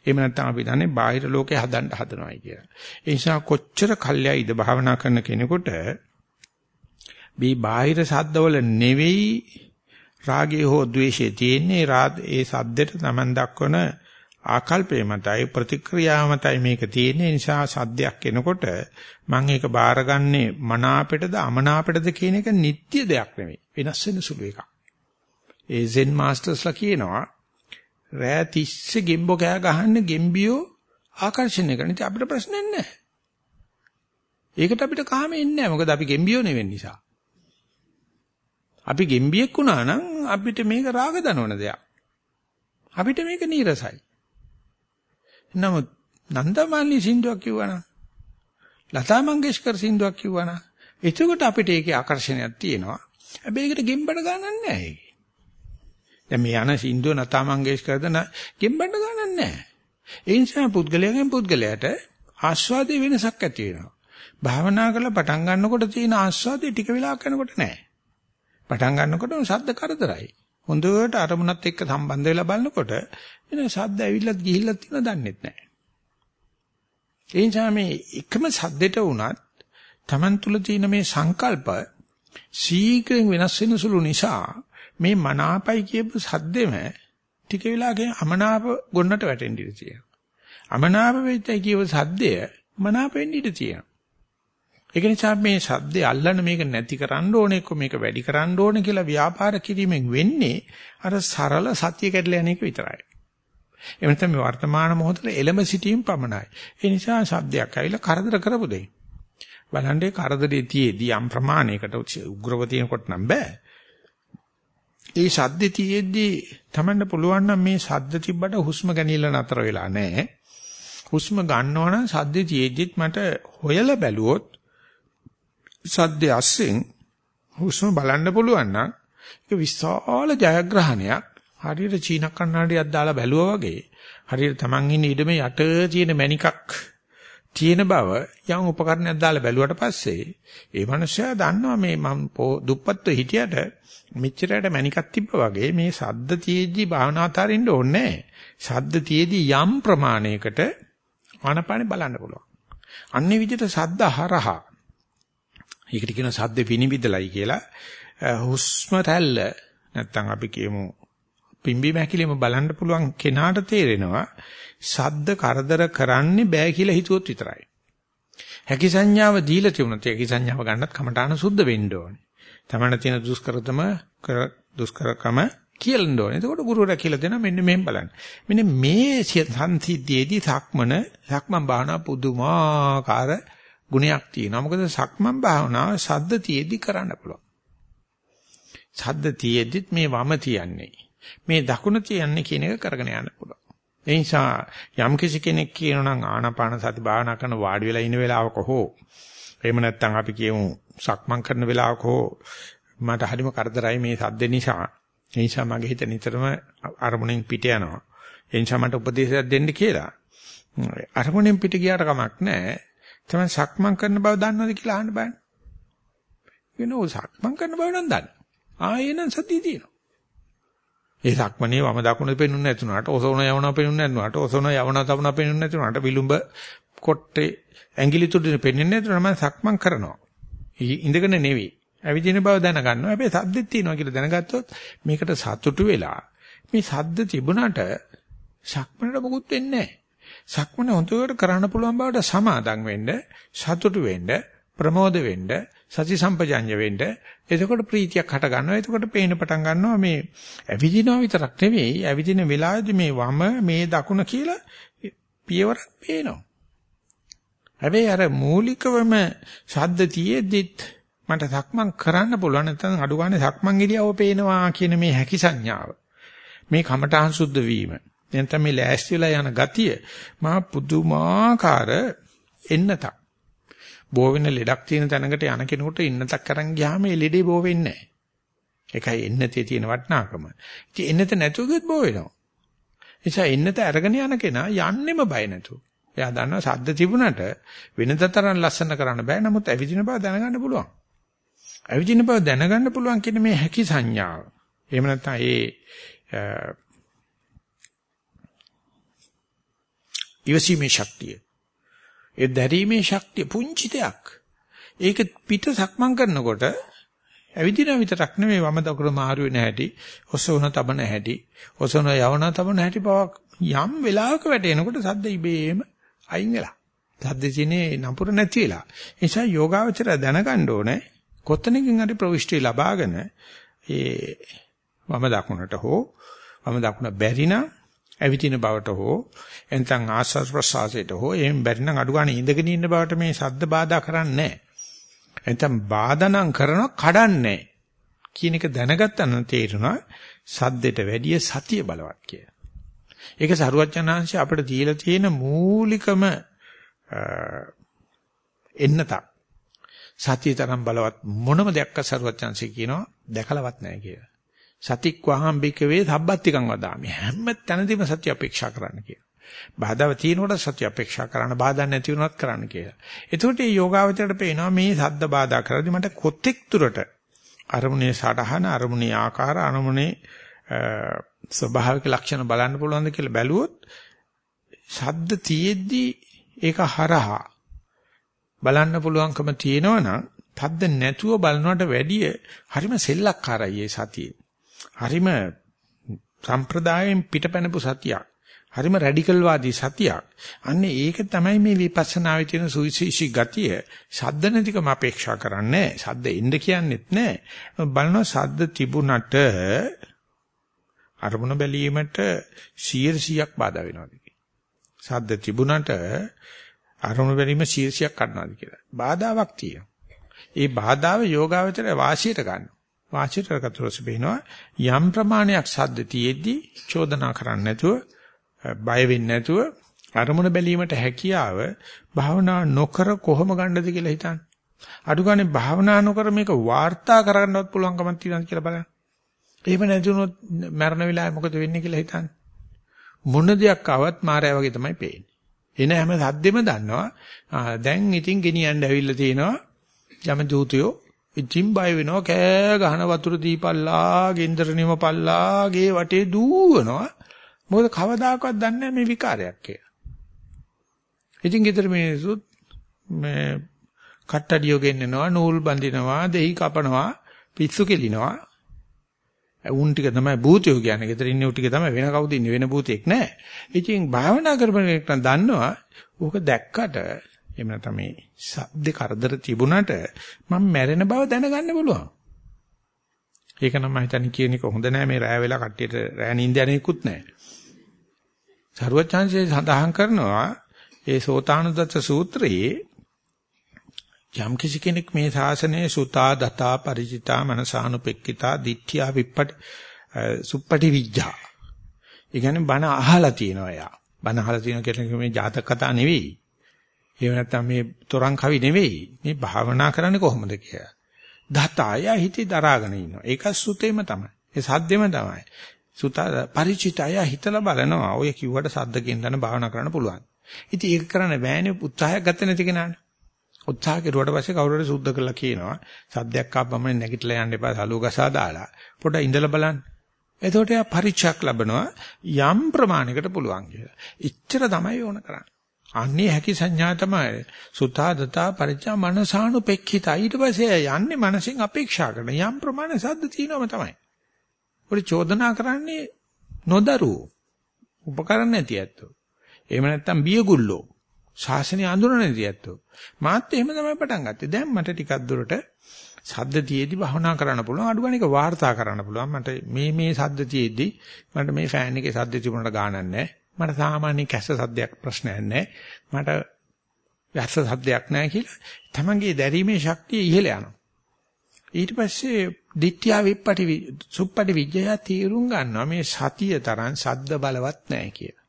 එහෙම නැත්නම් අපි දන්නේ බාහිර ලෝකේ හදන්න හදනවායි කියලා. ඒ නිසා කොච්චර කල්යයිද භාවනා කරන කෙනෙකුට මේ බාහිර සද්දවල නෙවෙයි රාගය හෝ ද්වේෂය තියෙන්නේ ඒ සද්දෙට Taman දක්වන ආකල්පය මතයි ප්‍රතික්‍රියාව මතයි මේක තියෙන්නේ. නිසා සද්දයක් එනකොට මම ඒක බාරගන්නේ මනාපෙටද අමනාපෙටද කියන එක නිත්‍ය දෙයක් නෙවෙයි වෙනස් වෙන සුළු එකක්. ඒ සෙන් මාස්ටර්ස්ලා කියනවා රෑ 30 ගෙම්බෝ කෑ ගහන්නේ ගෙම්බියෝ ආකර්ෂණය කරන ඉතින් අපිට ප්‍රශ්නයක් නැහැ. ඒකට අපිට කාමෙන්නේ නැහැ. මොකද අපි ගෙම්බියෝ නෙවෙන්න නිසා. අපි ගෙම්බියෙක් වුණා නම් අපිට මේක රාග දනවන දෙයක්. අපිට මේක නීරසයි. නමුත් නන්දමාලි සින්දුවක් කිව්වනම් ලතා මංගেশකර් සින්දුවක් කිව්වනම් එතකොට අපිට ඒකේ ආකර්ෂණයක් තියෙනවා. හැබැයි ඒකට ගෙම්බඩ ගන්නක් නැහැ. දැන් මේ යන සින්දුව ලතා මංගেশකර්ද ගෙම්බඩ ගන්නක් නැහැ. ඒ නිසා පුද්ගලයාගෙන් පුද්ගලයාට ආස්වාදයේ වෙනසක් ඇති වෙනවා. භාවනා කරලා පටන් ගන්නකොට තියෙන ආස්වාදේ ටික වෙලාවක් යනකොට නැහැ. පටන් ගන්නකොටම ශබ්ද කරදරයි. හොඳට අරමුණත් එක්ක සම්බන්ධ වෙලා බලනකොට එන ශබ්ද ඇවිල්ලත් ගිහිල්ලත් තියෙන දන්නෙත් නැහැ. ඒ නිසා මේ එකම ශබ්දෙට වුණත් Taman තුල තියෙන මේ සංකල්ප සීක්‍රෙන් වෙනස් වෙන සුළු නිසා මේ මනාපයි කියපු සද්දෙම ටික වෙලාවකින් අමනාප ගොන්නට වැටෙන්න ඉඩ තියෙනවා. අමනාප වෙච්චයි කියව සද්දය මනාප වෙන්න ඉඩ තියෙනවා. ඒක නිසා මේ සද්දේ අල්ලන්න මේක නැති කරන්න ඕනේ කො මේක වැඩි කරන්න ඕනේ කියලා ව්‍යාපාර කිරීමෙන් වෙන්නේ අර සරල සත්‍ය කැඩලා යන එක විතරයි. එහෙම නැත්නම් මේ වර්තමාන මොහොතේ එළම සිටීම පමණයි. ඒ නිසා සද්දයක් ඇවිල්ලා කරදර කරපු දෙයි. බලන්නේ කරදරේ තියේදී යම් ප්‍රමාණයකට උග්‍රව තියෙනකොට නම් බෑ. ඒ ශබ්දේ තියේදී තමන්න පුළුවන් නම් මේ ශබ්ද තිබ්බට හුස්ම ගැනීම නතර වෙලා නැහැ. හුස්ම ගන්නවා නම් ශබ්දේ තියේදීත් මට හොයලා බැලුවොත් සද්දේ අස්සෙන් හුස්ම බලන්න පුළුවන් නම් ඒක විශාල ජයග්‍රහණයක්. හරියට චීන කන්නඩියක් දාලා බැලුවා වගේ හරියට Taman ඉන්න ඉඩමේ යට තියෙන මණිකක් තියෙන බව යම් උපකරණයක් දාලා බැලුවට පස්සේ ඒ මනුස්සයා දන්නවා මේ මම දුප්පත්ව හිටියට මෙච්චරයට මණිකක් තිබ්බා වගේ මේ සද්ද තියේදී භාවනාතරින්න ඕනේ සද්ද තියේදී යම් ප්‍රමාණයකට ආනපානෙ බලන්න පුළුවන්. අන්නේ විදිහට සද්ද හරහා ඒකට කියන සද්ද විනිවිදලයි කියලා. හුස්ම රැල්ල නැත්තම් අපි කියමු පිම්බි මහැකිලිම බලන්න පුළුවන් කෙනාට තේරෙනවා සද්ද කරදර කරන්නේ බෑ කියලා හිතුවොත් විතරයි. හැකි සංඥාව දීලා තිබුණත් හැකි සංඥාව ගන්නත් කමඨාන සුද්ධ වෙන්න ඕනේ. තමන්න තියෙන දුෂ්කරතම දුෂ්කරකම කියන්න ඕනේ. එතකොට ගුරුවරයා කියලා දෙනවා මෙන්න මෙහෙම බලන්න. මෙන්න මේ සංසිද්ධියේදී සක්මන සක්මන් බාහනා පුදුමාකාර ගුණයක් තියෙනවා. මොකද සක්මන් භාවනාව සද්ද තියේදි කරන්න පුළුවන්. සද්ද තියේදිත් මේ වම තියන්නේ. මේ දකුණ තියන්නේ කියන එක කරගෙන යන්න පුළුවන්. ඒ නිසා යම් කිසි කෙනෙක් කියනවා නම් ආනාපාන සති භාවනා කරන වාඩි වෙලා ඉන වෙලාවක හෝ එහෙම නැත්නම් අපි කියමු සක්මන් කරන වෙලාවක හෝ මට හරිම කරදරයි මේ සද්ද නිසා. ඒ නිසා මගේ හිත නිතරම අරමුණෙන් පිට යනවා. ඒ නිසා මට උපදේශයක් දෙන්න කියලා. අරමුණෙන් පිට ගියාට කමක් නැහැ. තමයි සක්මන් කරන බව දන්නවද කියලා අහන්න බෑනේ. වෙනෝ සක්මන් කරන බව නම් දන්න. ආයෙනම් සතිය තියෙනවා. ඒ සක්මනේ වම දකුණ පෙන්නුනේ නැතුණාට ඔසවන යවන පෙන්නුනේ නැතුණාට ඔසවන යවන තවන පෙන්නුනේ නැතුණාට විලුඹ කොට්ටේ ඇඟිලි තුඩේ පෙන්න්නේ නැතුණා මම සක්මන් කරනවා. ඉඳගෙන නෙවෙයි. ඇවිදින බව දැනගන්නවා. හැබැයි සද්දෙත් තියෙනවා කියලා දැනගත්තොත් මේකට සතුටු වෙලා මේ සද්ද තිබුණාට සක්මනට මොකුත් වෙන්නේ නැහැ. සක්මන හොඳට කරන්න පුළුවන් බවට සමාදම් වෙන්න, සතුටු වෙන්න, ප්‍රමෝද වෙන්න, සති සම්පජඤ්ඤ වෙන්න. එතකොට ප්‍රීතියක් හට ගන්නවා. එතකොට පේන පටන් ගන්නවා මේ ඇවිදිනවා විතරක් නෙවෙයි, ඇවිදින වෙලාවේදී මේ වම, මේ දකුණ කියලා පියවරක් පේනවා. හැබැයි අර මූලිකවම ශබ්ද තියේද්දිත් මට සක්මන් කරන්න පුළුවන් නැත්නම් අඩු ගානේ සක්මන් ඉරියව පේනවා කියන මේ හැකි සංඥාව. මේ කමඨහං සුද්ධ වීම. නැත්නම් මේ ලෑස්ති වෙලා යන ගතිය මහා පුදුමාකාර එන්නතක්. බෝ වෙන ලෙඩක් තියෙන තැනකට යන කෙනෙකුට ඉන්නතක් අරන් ගියාම ඒ ලෙඩේ බෝ වෙන්නේ නැහැ. ඒකයි එන්නතේ තියෙන වටිනාකම. ඉතින් එන්නත නැතුව ගියොත් බෝ වෙනවා. නිසා එන්නත අරගෙන යන කෙනා යන්නෙම බය නැතුව. එයා දන්නවා සද්ද තිබුණට වෙනද තරම් ලස්සන කරන්න බෑ. නමුත් ඇවිදින බව දැනගන්න පුළුවන්. ඇවිදින බව දැනගන්න පුළුවන් කියන මේ හැකි සංඥාව. එහෙම නැත්නම් ඒ ඉවසීමේ ශක්තිය. ඒ දැරීමේ ශක්තිය පුංචි දෙයක්. ඒක පිට සක්මන් කරනකොට ඇවිදින විතරක් නෙමෙයි වම දකුණ මාරු වෙන හැටි, ඔසවන තබන හැටි, ඔසවන යවන තබන හැටි බවක් යම් වෙලාවක වැටෙනකොට සද්ද ඉබේම අයින් වෙලා. සද්ද තියෙන්නේ නපුර නැති වෙලා. ඒ නිසා යෝගාවචරය දැනගන්න ඕනේ කොතනකින් හරි ප්‍රවිෂ්ටි ලබාගෙන ඒ වම දකුණට හෝ වම දකුණ බැරි නම් ඇවිදින බවට හෝ එතන ආස්වාද ප්‍රසආසයට හෝ එහෙම බැරි නම් අඩු ගන්න ඉඳගෙන ඉන්න බවට මේ සද්ද බාධා කරන්නේ නැහැ. එතන බාධා නම් කරනවා කඩන්නේ කියන එක දැනගත්තා නම් තේරෙනවා සද්දෙට වැඩිය සතිය බලවත් කියලා. ඒක සරුවචනාංශය අපිට දීලා තියෙන මූලිකම එන්නතක්. සතිය තරම් බලවත් මොනම දෙයක්ක සරුවචනාංශය කියනවා දැකලවත් නැහැ කියලා. සතික් වහම් බිකවේ සබ්බත්තිකං වදාමි හැම තැනදීම සත්‍ය අපේක්ෂා කරන්න කියලා. බාධාව තියෙනකොට සතිය අපේක්ෂා කරන්න බාධා නැති වුණත් කරන්න කියලා. එතකොට මේ යෝගාවචරයට පේනවා මේ සද්ද බාධා කරද්දි මට කොතෙක් දුරට අරමුණේ සටහන අරමුණේ ආකාර අරමුණේ ස්වභාවික ලක්ෂණ බලන්න පුළුවන්ද කියලා බැලුවොත් ශබ්ද තියෙද්දි ඒක හරහා බලන්න පුළුවන්කම තියෙනවනම් තද්ද නැතුව බලනවට වැඩිය හරිම සෙල්ලක්කාරයි ඒ සතියේ. හරිම සම්ප්‍රදායෙන් පිටපැනපු සතියක්. හරිම රැඩිකල් වාදී සතියක්. අන්න ඒක තමයි මේ විපස්සනාවේ තියෙන සුවිශේෂී ගතිය. ශබ්ද නැතිකම අපේක්ෂා කරන්නේ ශබ්ද එන්න කියන්නේත් නැහැ. බලනවා ශබ්ද තිබුණට අරමුණ බැලීමට 100ක් බාධා වෙනවාද ශබ්ද තිබුණට අරමුණ බැලීම 100ක් ගන්නවාද කියලා. බාධාවක් තියෙනවා. ඒ බාධාව යෝගාවචරය වාසියට ගන්නවා. වාචිත කතරොස් බේනවා යම් ප්‍රමාණයක් සද්ද තියෙද්දි චෝදනා කරන්නේ නැතුව බය වෙන්නේ නැතුව අරමුණ බැලීමට හැකියාව භාවනා නොකර කොහොම ගන්නද කියලා හිතන්න. අඩු ගානේ භාවනා නොකර මේක වාර්තා කරගන්නවත් පුළුවන්කමක් තියෙනවද කියලා බලන්න. එහෙම නැති වුණොත් මරණ වෙලාවේ මොකද වෙන්නේ කියලා හිතන්න. මොන දෙයක් ආවත් මායя වගේ තමයි පේන්නේ. එන හැම සද්දෙම දන්නවා. දැන් ඉතින් ගෙනියන්න ඇවිල්ලා තිනවා යම දූතයෝ ඉතින් බය වෙනවා කෑ ගහන වතුර දීපල්ලා, ගෙන්දර නිමපල්ලා, ගේ වටේ දූවනවා. මොකද කවදාකවත් දන්නේ මේ විකාරයක් කියලා. ඉතින් ගෙදර මිනිස්සුත් මේ කට්ටඩියෝ ගෙන්නනවා, නූල් බඳිනවා, දෙහි කපනවා, පිස්සු කෙලිනවා. උන් ටික තමයි භූතයෝ කියන්නේ. ගෙදර ඉන්නේ උ ටික තමයි වෙන කවුද ඉන්නේ වෙන භූතෙක් නෑ. ඉතින් භාවනා කරපන එක දන්නවා. ඕක දැක්කට එහෙම නැත්නම් මේ ශබ්ද කරදර තිබුණට මම මැරෙන බව දැනගන්න පුළුවන්. ඒක නම් මම හිතන්නේ කියන එක හොඳ නෑ මේ රෑ වෙලා කට්ටියට රෑ නිින්ද යන්නේකුත් නෑ. සරුවචාන්සේ සඳහන් කරනවා ඒ සෝතානුදත්ත සූත්‍රයේ යම් කිසි කෙනෙක් මේ ශාසනයේ සුතා දතා ಪರಿචිතා මනසානුපෙක්කිතා දිට්ඨියා විප්පටි සුප්පටි විජ්ජා. ඒ කියන්නේ බණ අහලා තියෙනවා යා. බණ අහලා තියෙනවා කියන්නේ මේ ජාතක කතා නෙවෙයි. එහෙම නැත්නම් මේ තරං කවි නෙවෙයි. මේ භාවනා කරන්නේ කොහොමද කියලා. දතය හිතේ දරාගෙන ඉන්නවා. ඒක සුතේම තමයි. ඒ සද්දෙම තමයි. සුත ಪರಿචිතය හිතලා බලනවා. ඔය කිව්වට සද්ද කියන භාවනා කරන්න පුළුවන්. ඉතින් ඒක කරන්න බෑනේ උත්සාහයක් ගත නැති කෙනාට. උත්සාහ කෙරුවට පස්සේ කවුරු හරි සුද්ධ කළා කියනවා. සද්දයක් ආපම නැගිටලා යන්න එපා. සලුව ගසා දාලා පොඩ ඉඳලා බලන්න. එතකොට එයා පරිචයක් ලැබනවා යම් ප්‍රමාණයකට පුළුවන් කියලා. ඉච්චර තමයි ඕන කරන්නේ. අන්නේ හැකි සංඥා තමයි සුතා දතා පරිචා මනසානුපෙක්ඛිත ඊට පස්සේ යන්නේ මනසින් අපේක්ෂා කරන යම් ප්‍රමාණ සද්ද තියෙනවම තමයි. උඩ චෝදනා කරන්නේ නොදරුවෝ. උපකරණ නැති ඇත්තෝ. එහෙම නැත්නම් බියගුල්ලෝ. ශාසනය අඳුරන නැති ඇත්තෝ. මාත් එහෙම තමයි පටන් ගත්තේ. දැන් මට ටිකක් දුරට සද්ද තියේදී භවනා කරන්න පුළුවන්. අඩු ගානක වාර්තා කරන්න පුළුවන්. මට මේ මේ සද්ද තියේදී මට මේ ෆෑන් එකේ සද්ද තිබුණාට ගානක් නැහැ. මට සාමාන්‍ය කැස සද්දයක් ප්‍රශ්නයක් නැහැ. මට වැස්ස සද්දයක් නැහැ කියලා තමන්ගේ දැරීමේ ශක්තිය ඉහළ යනවා. ඊට පස්සේ දිට්ඨිය විප්පටි සුප්පටි විජය තීරුම් ගන්නවා මේ සතිය තරම් සද්ද බලවත් නැහැ කියලා.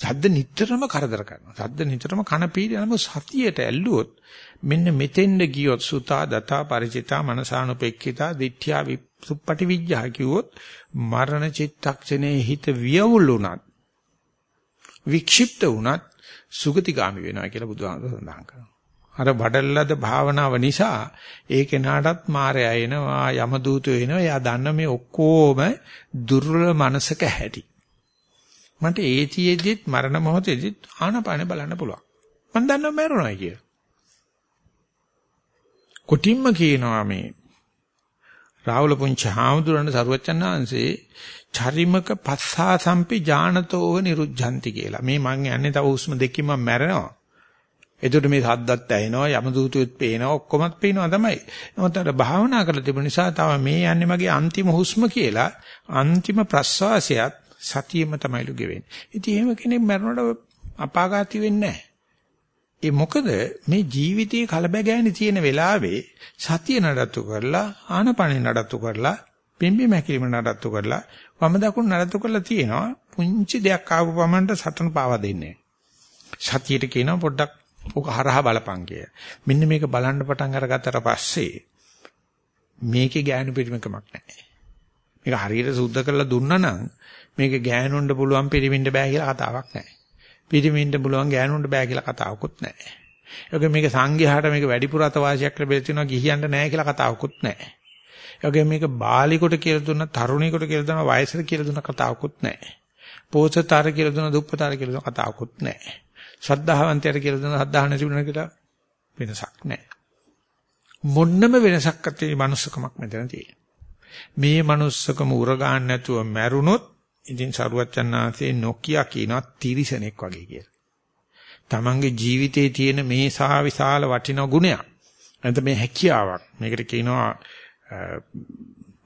සද්ද නිතරම කරදර කරනවා. සද්ද නිතරම කන පීඩනම සතියට ඇල්ලුවොත් මෙන්න මෙතෙන්ද ගියොත් සුතා දතා ಪರಿචිතා මනසානුපෙක්ඛිතා දිට්ඨිය සුප්පටි විජ්ජා කිව්වොත් මරණ චිත්තක්ෂණේ හිත වියවුල් වුණත් වික්ෂිප්ත වුණත් සුගතිගාමි වෙනවා කියලා බුදුහාමුදුරුවෝ සඳහන් කරනවා. අර වඩල්ලද භාවනාව නිසා ඒ කෙනාටත් මායя එනවා යම දූතයෝ එනවා. එයා දන්න මේ ඔක්කොම දුර්වල මනසක හැටි. මට ඒතියෙදිත් මරණ මොහොතේදිත් ආනපාන බලන්න පුළුවන්. මම දන්නවා මරුණා කියලා. කොටින්ම කියනවා මේ රාහුල පුංචි හාමුදුරන් සරුවචනාංශේ චරිමක පස්සා සම්පි ඥානතෝව නිරුද්ධಂತಿ කියලා. මේ මං යන්නේ තව හුස්ම දෙකකින් මම මැරෙනවා. එතකොට මේ සද්දත් ඇහෙනවා යම දූතුත් පේනවා ඔක්කොමත් පේනවා තමයි. නමුත් අර භාවනා කරලා තිබුණ නිසා තව මේ යන්නේ මගේ අන්තිම හුස්ම කියලා අන්තිම ප්‍රස්වාසයත් සතියෙම තමයිලු ගෙවෙන්නේ. ඉතින් එහෙම කෙනෙක් මැරුණට අපාගාති වෙන්නේ නැහැ. ඒ මොකද මේ ජීවිතයේ කලබගෑනි තියෙන වෙලාවේ සතිය නඩත්තු කරලා ආනපනෙ නඩත්තු කරලා පිම්බි මැකිලිම නඩත්තු කරලා වම දකුණු නඩත්තු කරලා තියෙනවා පුංචි දෙයක් ආපු පමණට සටන පාවා දෙන්නේ සතියට කියනවා පොඩ්ඩක් ඕක හරහා බලපං කිය. මෙන්න මේක බලන්න පටන් අරගත්තට පස්සේ මේකේ ගෑනු පිටිමකමක් නැහැ. මේක හරියට සුද්ධ කරලා දුන්නා නම් මේක ගෑනුන්ට පුළුවන් පිරිමින්ට බෑ කියලා කතාවක් නැහැ. පිරිමින්ට පුළුවන් ගෑනුන්ට බෑ කියලා කතාවකුත් නැහැ. ඒක මේක සංඝයාට මේක වැඩිපුර අතවාසියක් ලැබෙලා තියෙනවා ගිහියන්ට නැහැ කියලා කතාවකුත් නැහැ. ඒ මේක බාලිකොට කියලා දුන්න තරුණියෙකුට කියලා දුන්න වයසට කියලා දුන්න කතාවකුත් නැහැ. පෝසතාර කියලා දුන්න දුප්පතාර කියලා දුන්න කතාවකුත් නැහැ. ශ්‍රද්ධාවන්තයට කියලා දුන්න ශ්‍රද්ධාව නැති වෙන කියලා වෙනසක් නැහැ. මොන්නම වෙනසක් ඇති මනුස්සකමක් මෙතන තියෙනවා. මේ මනුස්සකම උරගාන්න නැතුව මැරුණොත් ඉතින් සරුවච්චන්නාංශේ නොකිය කියනවා තිරිසනෙක් වගේ කියලා. තමන්ගේ ජීවිතයේ තියෙන මේ සා විශාල වටිනා ගුණයක්. නැත්නම් මේ හැකියාවක්. මේකට කියනවා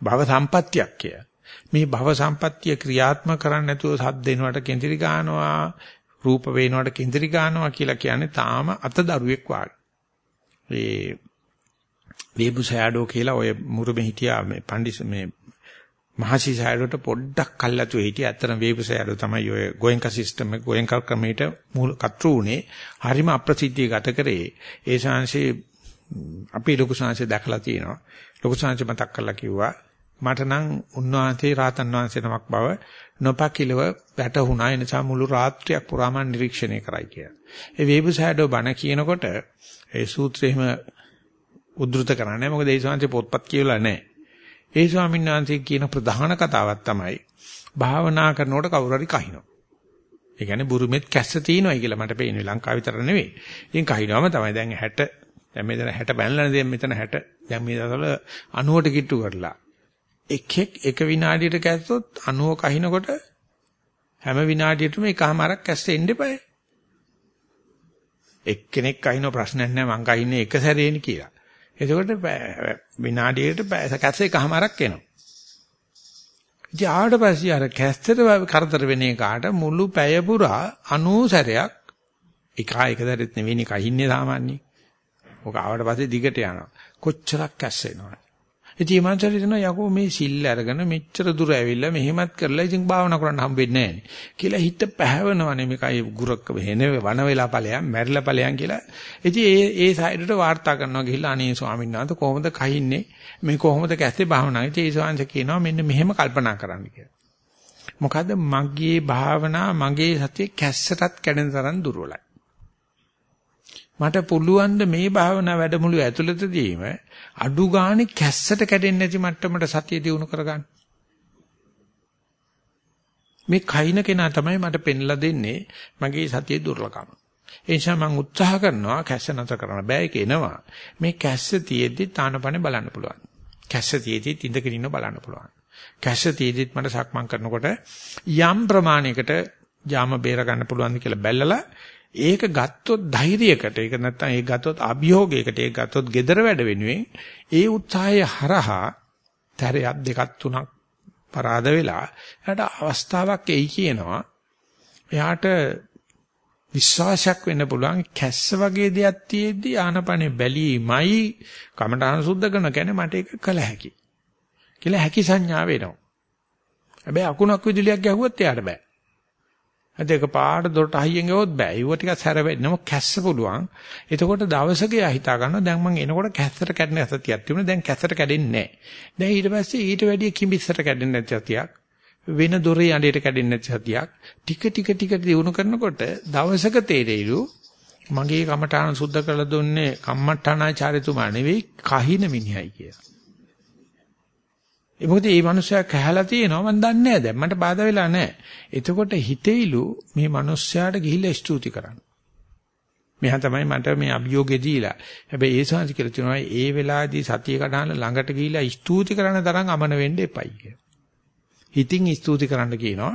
භව සම්පත්තියක් කිය. මේ භව සම්පත්තිය ක්‍රියාත්මක කරන්නේ නැතුව සද්ද එනවට කේන්ද්‍රී ගන්නවා, රූප වේනවට කේන්ද්‍රී ගන්නවා කියලා කියන්නේ තාම අතදරුවෙක් වාගේ. ඒ වේබුසෑඩෝ කියලා ඔය මුරුමේ හිටියා මේ පණ්ඩිස් මේ මහසි සෑඩෝට පොඩ්ඩක් කල්ලාතු හිටියා. ඇත්තටම වේබුසෑඩෝ තමයි ඔය ගෝයන්කා සිස්ටම් එක ගෝයන්කා ක්‍රමයට මූල කතෘ උනේ. හරිම අප්‍රසිද්ධිය ගත කරේ. ඒ ශාංශේ අපි ලොකු ශාංශේ දැකලා තියෙනවා. ලොකු ශාංශ මතක් කරලා කිව්වා මට නම් උන්වහන්සේ රාතන් වහන්සේ නමක් බව නොපකිලව වැටහුණා. ඒ නිසා මුළු රාත්‍රියක් පුරාම නිරීක්ෂණය කරයි කියලා. ඒ වේබුසෑඩෝ බණ කියනකොට ඒ සූත්‍රෙහිම උද්දෘත කරන්නේ මොකද ඒ ශාන්ති පොත්පත් කියවලා නැහැ. ඒ ස්වාමීන් වහන්සේ කියන ප්‍රධාන කතාවක් තමයි භාවනා කරනකොට කවුරු හරි කහිනවා. ඒ කියන්නේ බුරුමෙත් කැස්ස තියෙනවායි කියලා මට පේන්නේ ලංකාව විතර නෙවෙයි. ඉතින් කහිනවම තමයි දැන් 60 දැන් මෙතන 60 බැලලා දැන් මෙතන 60 දැන් මේ දවස්වල 90ට කිට්ටු කරලා. එකෙක් එක විනාඩියට කැස්සොත් 90 කහිනකොට හැම විනාඩියටම එකමාරක් කැස්ස එන්න එපායි. එක්කෙනෙක් අහින ප්‍රශ්නයක් නැහැ මං කහින්නේ එක සැරේනේ කියලා. එතකොට විනාඩියකට කැස්ස එකමාරක් එනවා. ඉතින් ආවට පස්සේ අර කැස්සට කරදර වෙන එකාට මුළු පැය පුරා 90 සැරයක් එක එක සැරෙත් නෙවෙයි කහින්නේ සාමාන්‍යයෙන්. ඔක ආවට පස්සේ දිගට යනවා. කොච්චරක් කැස්ස එනවද? ඉතින් මං හිතනවා යකෝ මේ සිල් අරගෙන මෙච්චර දුර ඇවිල්ලා මෙහෙමත් කරලා ඉතින් භාවනා කරන්න හම්බෙන්නේ නැහැ කියලා හිත පැහැවෙනවනේ මේකයි ගුරක්ක වෙන වන වෙලා ඵලයන් මැරිලා ඵලයන් කියලා. ඉතින් ඒ ඒ සයිඩට වාර්තා කරනවා ගිහිල්ලා අනේ ස්වාමීන් වහන්සේ කොහොමද කහින්නේ මේ කොහොමද කැස්සේ භාවනා. ඉතින් ඒ ස්වාමීන් කියනවා මෙන්න මෙහෙම කල්පනා කරන්න කියලා. මොකද මගේ භාවනා මගේ සතිය කැස්සටත් කැඩෙන තරම් දුර්වලයි. මට පුළුවන් මේ භාවනා වැඩමුළු ඇතුළතදීම අඩු ගානේ කැස්සට කැඩෙන්නේ නැති මට්ටමට සතිය දිනු කරගන්න. මේ කයින් කෙනා තමයි මට පෙන්ලා දෙන්නේ මගේ සතියේ දුර්ලභකම. ඒ නිසා මම උත්සාහ කරනවා කැස්ස නැතර කරන්න බෑ ඒක එනවා. මේ කැස්ස තියෙද්දි තානපනේ බලන්න පුළුවන්. කැස්ස තියෙද්දි ඉඳගෙන ඉන්න බලන්න පුළුවන්. කැස්ස තියෙද්දිත් මට සක්මන් කරනකොට යම් ප්‍රමාණයකට ජාම බේර ගන්න පුළුවන්ද කියලා බැලලා ඒක ගත්තොත් ධෛර්යයකට ඒක නැත්තම් ඒක ගත්තොත් අභියෝගයකට ඒක ගත්තොත් gedara වැඩ වෙනුවෙන් ඒ උත්සාහය හරහා තරයක් දෙකක් තුනක් පරාද වෙලා එයාට අවස්ථාවක් එයි කියනවා. එයාට විශ්වාසයක් වෙන්න පුළුවන් කැස්ස වගේ දෙයක් තියෙද්දි ආනපනේ බැලීමයි කමඨාන සුද්ධ කරන කියන්නේ මට ඒක කළ හැකි කියලා හැකි සංඥාව එනවා හැබැයි අකුණක් විදුලියක් ගැහුවොත් එයාට බෑ. අද එක පාට දොරට අහියෙන් ගියොත් බෑ. ඒව ටිකක් සැර වෙන්නම කැස්ස පුළුවන්. එතකොට දවසක යා හිතා ගන්නවා දැන් මම එනකොට කැස්සට කැඩෙන සතියක් තිබුණා. දැන් කැස්සට කැඩෙන්නේ නැහැ. දැන් ඊට පස්සේ ඊට වැඩිය කිඹිස්සට කැඩෙන්නේ නැති සතියක්. වෙන දොරේ යඬේට කැඩෙන්නේ නැති සතියක්. ටික ටික ටික දිනු කරනකොට දවසක තේරෙයිලු මගේ කමඨාන සුද්ධ කරලා දුන්නේ කම්මඨානාචාර්යතුමා නෙවෙයි කහින මිනිහයි කියලා. ඒ මොකද මේ මිනිස්සයා කැහැලා තියෙනවා මම දන්නේ නැහැ දැන් මට බාධා වෙලා නැහැ. එතකොට හිතෙයිලු මේ මිනිස්සයාට ගිහිල්ලා ස්තුති කරන්න. මෙහා තමයි මට මේ අභියෝගේ දීලා. හැබැයි ඒ සංසි කියලා තියෙනවා ඒ වෙලාවේදී සතිය කඩන ළඟට ගිහිල්ලා ස්තුති කරන තරම් අමන වෙන්න එපයි කියලා. හිතින් ස්තුති කරන්න කියනවා.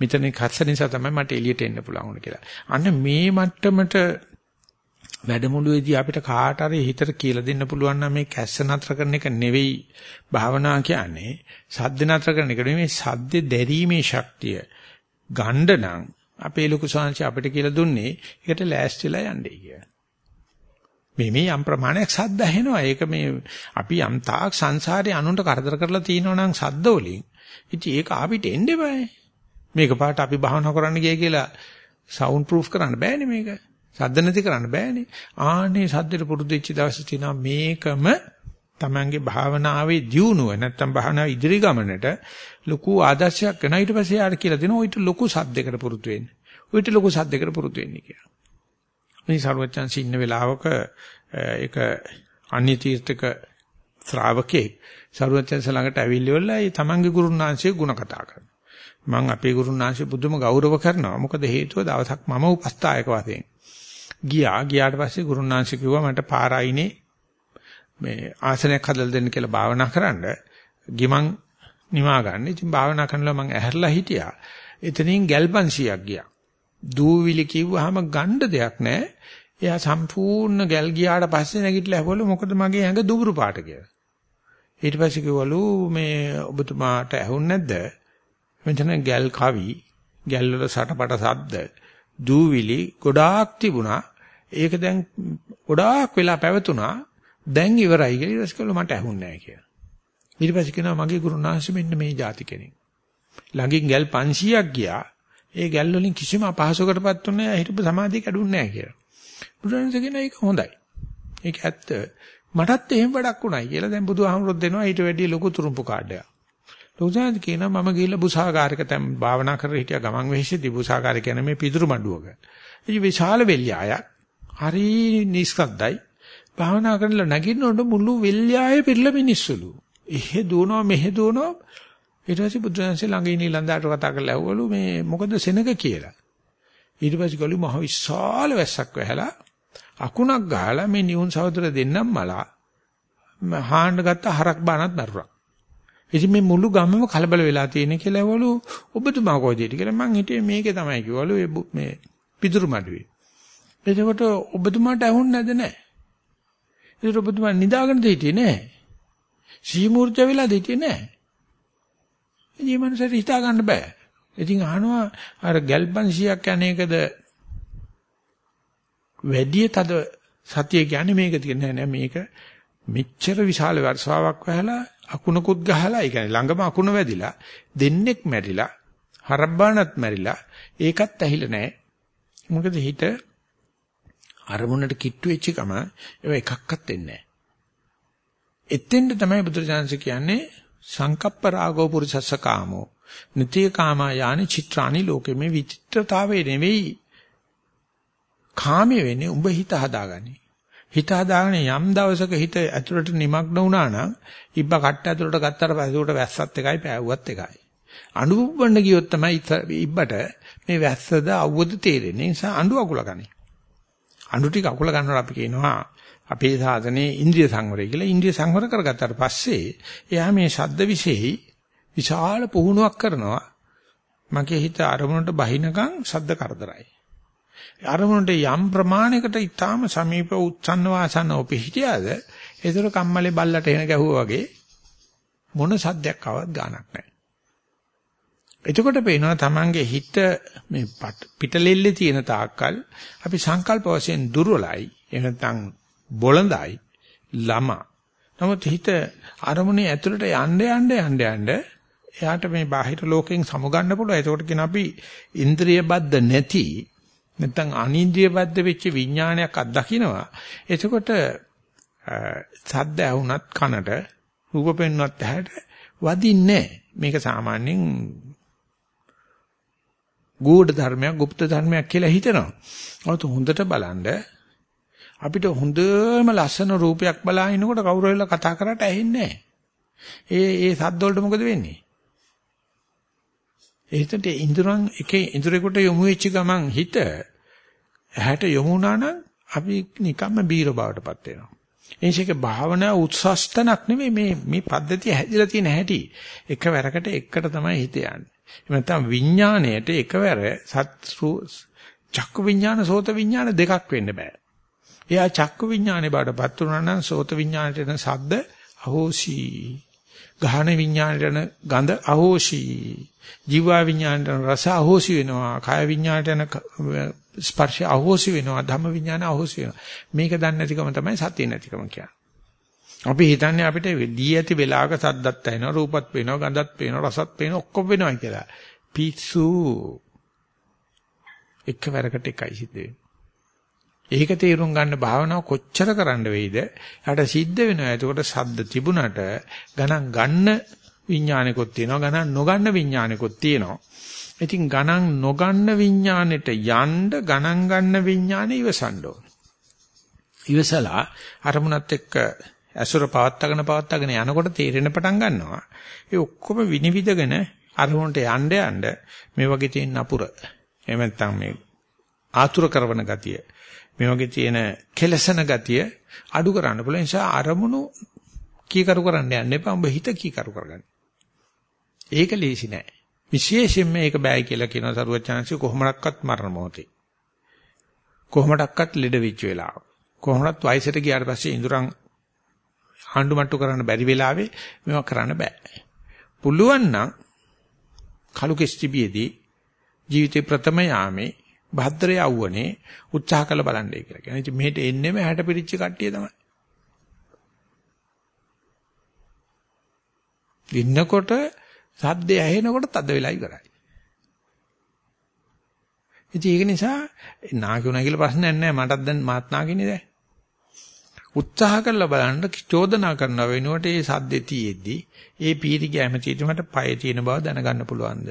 මෙතන කස්ස නිසා තමයි මට එළියට එන්න පුළුවන් කියලා. අන්න මේ මට්ටමට වැඩමුළුවේදී අපිට කාට හරි හිතට කියලා දෙන්න පුළුවන් නම් මේ කැස්ස නතර කරන එක නෙවෙයි භාවනා කියන්නේ සද්ද නතර කරන එක නෙවෙයි සද්ද දැරීමේ ශක්තිය ගණ්ඩ නම් අපේ ලොකු සංහස අපිට කියලා දුන්නේ ඒකට ලෑස්තිලා යන්නේ කියලා. මේ මේ යම් ප්‍රමාණයක් සද්ද ඇහෙනවා. ඒක මේ අපි යම් තාක් සංසාරේ අනුන්ට කරදර කරලා තියෙනවා නම් සද්ද වලින්. ඉතින් ඒක අපිට එන්නේ බෑ. මේක පාට අපි භාවනා කරන්න ගිය කියලා සවුන්ඩ් ප්‍රූෆ් කරන්න බෑනේ මේක. සද්ද නැති කරන්න බෑනේ. ආනේ සද්දෙට පුරුදු වෙච්ච දවසේ තියෙනවා මේකම තමන්ගේ භාවනාවේ දියුණුව නැත්තම් භාවනා ඉදිරි ගමනට ලොකු ආදර්ශයක් වෙනවා. ඊට පස්සේ යාට කියලා දෙනවා ඊට ලොකු සද්දයකට පුරුදු වෙන්න. ඊට ලොකු සද්දයකට පුරුදු වෙන්න කියලා. මේ සර්වඥාන්සි ඉන්න වෙලාවක ඒක අන්‍ය තීර්ථක ශ්‍රාවකෙක් සර්වඥාන්ස ළඟට ඇවිල්ලිවලා ඒ තමන්ගේ ගුරුනාංශයේ ಗುಣ කතා කරනවා. මම අපේ ගුරුනාංශය බුදුම ගෞරව කරනවා. මොකද හේතුව දවසක් මම උපස්ථායක වශයෙන් ගියා. ගියාට පස්සේ ගුරුනාංශ කිව්වා මට පාරායිනේ මේ ආසනයක් හදලා දෙන්න කියලා භාවනා කරන්න. ගිමන් නිවා ගන්න. ඉතින් භාවනා කරනලා මම ඇහැරලා හිටියා. එතනින් ගල් 500ක් ගියා. දූවිලි කිව්වහම ගන්න දෙයක් නැහැ. එයා සම්පූර්ණ ගල් ගියාට පස්සේ නැගිටලා ඇහුවලු මොකද මගේ ඇඟ දුබුරු පාට කියලා. ඊට පස්සේ කිව්වලු මේ ඔබතුමාට ඇහුන්නේ නැද්ද? මෙතන ගල් කවි, ගල් වල සටපට සද්ද, දූවිලි ගොඩාක් තිබුණා. ඒක දැන් ගොඩාක් වෙලා පැවතුණා. දැන් ඉවරයි කියලා ඊට පස්සේ මට ඇහුන්නේ නැහැ කියලා. ඊට පස්සේ කියනවා මගේ ගුරුනාංශ මෙන්න මේ જાති කෙනෙක්. ළඟින් ගල් 500ක් ගියා. ඒ ගල් වලින් කිසිම අපහසුකටපත් උන්නේ නැහැ. හිටපු සමාධිය කැඩුන්නේ නැහැ කියලා. බුදුරජාණන් කියන එක හොඳයි. ඒක ඇත්ත. මටත් එහෙම වැඩක් උණයි කියලා දැන් බුදුහාමුදුරුවෝ දෙනවා ඊට වැඩිය ලොකු තුරුම්පු කාඩයක්. ලෝකසාන්ත කියනවා මම ගිහිල්ලා බුසාකාරයක තැන් භාවනා කරලා හිටියා ගමන් වෙහිසෙදි බුසාකාරය කියන්නේ මේ පිදුරු මඩුවක. ඒ විශාල වෙල්යායක්. හරි නිස්කද්දයි. භාවනා කරලා නැගිටිනකොට මුළු වෙල්යාවේ පිරලා මිනිස්සුලු. එහෙ දුවනවා මෙහෙ දුවනවා. ඊට පස්සේ බුදුරජාණන්සේ ළඟ ඉන්න ඊළඳාට කතා කරලා ඇහුවලු මේ මොකද සෙනග කියලා. ඊට පස්සේ ගලු මහ විශාල වැස්සක් වැහැලා අකුණක් ගහලා මේ නියුන් සහෝදර දෙන්නම් මලා හාන්න ගත්ත හරක් බානත් මරුණා. ඉතින් මේ මුළු ගමම කලබල වෙලා තියෙන කියලා ඇහවලු ඔබතුමා කොහෙද කියලා මං හිටියේ මේකේ තමයි කිව්වලු මේ පිදුරු මඩුවේ. එතකොට ඔබතුමාට ඇහුන්නේ නැද නැහැ. ඒතර ඔබතුමා නිදාගෙන හිටියේ නැහැ. සීමුර්ජ වෙලා හිටියේ නැහැ. ඉතින් මනසට හිතා ගන්න බෑ. ඉතින් අහනවා අර ගල්පන්සියක් යන්නේකද වැඩි තද සතිය කියන්නේ මේක තියෙන්නේ නෑ මේක මෙච්චර විශාල වර්ෂාවක් වැහලා අකුණකුත් ගහලා ඒ කියන්නේ ළඟම අකුණ වැදිලා දෙන්නෙක් මැරිලා හරබ්බානත් මැරිලා ඒකත් ඇහිලා නැහැ මොකද හිත අරමුණට කිට්ටු වෙච්ච ගම ඒව එකක්වත් වෙන්නේ නැහැ එතෙන්ද තමයි බුදුරජාණන්සේ කියන්නේ සංකප්ප රාගෝ පුරුෂස්ස කාමෝ නිතිය කාමා යානි චිත්‍රානි ලෝකෙ මේ විචිත්‍රතාවය නෙවෙයි කාමයේ වෙන්නේ උඹ හිත හදාගන්නේ හිත හදාගෙන යම් දවසක හිත ඇතුළට নিমগ্ন වුණා නම් ඉබ්බ කට්ට ඇතුළට ගත්තට පස්සේ උට වැස්සත් එකයි පෑවුවත් එකයි. අඬුබන්න ගියොත් තමයි ඉබ්බට මේ වැස්සද අවුවද තේරෙන්නේ. ඒ නිසා අඬු අකුල ගනි. අඬු ටික අකුල ගන්නවා අපි කියනවා අපේ සාධනේ ඉන්ද්‍රිය සංවරය කියලා. ඉන්ද්‍රිය සංවර කරගත්තාට පස්සේ එයා මේ ශබ්ද විශේෂයි විශාල පුහුණුවක් කරනවා. මගේ හිත අරමුණට බහිනකම් ශබ්ද කරදරයි. අරමුණට යම් ප්‍රමාණයකට ඊටාම සමීප උත්සන්න වාසනව පිහිටියාද ඒතර කම්මලේ බල්ලට එන ගැහුවා වගේ මොන සද්දයක් ආවත් ගානක් නැහැ. එතකොට පේනවා Tamange හිත මේ පිටලෙල්ලේ තියෙන තාක්කල් අපි සංකල්ප වශයෙන් දුර්වලයි එහෙම නැත්නම් බොළඳයි ළම. නමුත් හිත අරමුණේ ඇතුළට යන්න යන්න යන්න යන්න එයාට මේ බාහිර ලෝකෙන් සමුගන්න පුළුවන්. ඒකට කියන අපි ඉන්ද්‍රිය බද්ධ නැති නැත්නම් අනින්ද්‍රිය බද්ධ වෙච්ච විඥානයක් අත්දකින්නවා. එතකොට සද්ද ඇහුණත් කනට රූප පෙන්වන්නත් ඇහැට වදින්නේ මේක සාමාන්‍යයෙන් ගුඪ ධර්මයක්, গুপ্ত ධර්මයක් කියලා හිතනවා. අවුත් හොඳට බලන්න අපිට හොඳම ලස්සන රූපයක් බලාගෙනකොට කවුරු වෙලා කතා කරාට ඇහෙන්නේ ඒ ඒ සද්ද වලට මොකද වෙන්නේ? ඒකට ඉන්ද්‍රයන් එකේ ඉන්ද්‍රයකට යොමු වෙච්ච ගමන් හිත ඇහැට යොමු වුණා නම් අපි නිකම්ම බීර බවටපත් වෙනවා. එනිසේක භාවනා උත්සස්තනක් නෙමෙයි මේ මේ පද්ධතිය හැදිලා තියෙන හැටි. එකවරකට එකට තමයි හිත යන්නේ. එහෙම නැත්නම් විඥාණයට එකවර සත්‍රු චක්කු විඥාන සෝත විඥාන දෙකක් වෙන්න බෑ. එයා චක්කු විඥානේ බාටපත් වුණා නම් සෝත විඥානට එන ශබ්ද අහෝසි. ගහන විඥානට එන ගඳ අහෝසි. ජීවා විඥානට රස අහෝසි වෙනවා. කාය විඥානට එන ස්පර්ශය අහෝසි වෙනවා ධම්ම විඥාන අහෝසි වෙනවා මේක දන්නේ නැතිකම තමයි සතිය නැතිකම කියන්නේ අපි හිතන්නේ අපිට දී ඇති වෙලාවක සද්දත් ඇහෙනවා රූපත් පේනවා ගඳත් පේනවා රසත් පේනවා ඔක්කොම වෙනවා කියලා පිස්සු එකවරකට එකයි සිද්ධ වෙන්නේ ඒක තේරුම් ගන්න භාවනාව කොච්චර කරන්න වෙයිද? යාට සිද්ධ වෙනවා. එතකොට සද්ද තිබුණට ගණන් ගන්න විඥානිකුත් තියෙනවා. ගණන් නොගන්න විඥානිකුත් තියෙනවා. ඉතින් ගණන් නොගන්න විඥානෙට යන්න ගණන් ගන්න විඥානෙ ඉවසන්න ඕන. ඉවසලා අරමුණත් එක්ක ඇසුර පවත්තගෙන පවත්තගෙන යනකොට තේරෙන පටන් ගන්නවා. ඒ ඔක්කොම විනිවිදගෙන අරමුණට යන්න යන්න මේ වගේ තියෙන අපුර. එහෙම නැත්නම් මේ ආතුර කරන ගතිය. මේ වගේ තියෙන කෙලසන ගතිය අඩු කරන්න පුළුවන් නිසා අරමුණු කීකරු කරන්න යන්න එපා. උඹ හිත කීකරු කරගන්න. ඒක ලේසි නෑ. විශේෂයෙන්ම මේක බෑ කියලා කියන සරුවචාන්සිය කොහොමඩක්වත් මරණ මොහොතේ. කොහොමඩක්වත් ලෙඩ වෙච්ච වෙලාව. කොහොමවත් වයසට ගියාට පස්සේ ඉඳුරන් හඬු මට්ටු කරන්න බැරි වෙලාවේ මේවා කරන්න බෑ. පුළුවන් නම් කලු කෙස්ටිබියේදී ජීවිතේ ප්‍රථම යාමේ භද්‍රය අවුවනේ උත්සාහ කළ බලන්නයි කියලා කියනවා. ඉතින් මෙහෙට එන්නෙම හැට පිරිච්ච කට්ටිය තමයි. ඉන්නකොට සද්දේ ඇහෙනකොට තද වෙලා ඉවරයි. ඉතින් ඒක නිසා නාකියුනා කියලා ප්‍රශ්නයක් නැහැ. මටත් දැන් මාත් නාකිනේ දැන්. උත්සාහ කරලා බලන්න චෝදනා කරන වෙනුවට ඒ සද්දේ තියෙද්දි ඒ පීටි කැමැතිට මට පය තියෙන බව දැනගන්න පුළුවන්ද?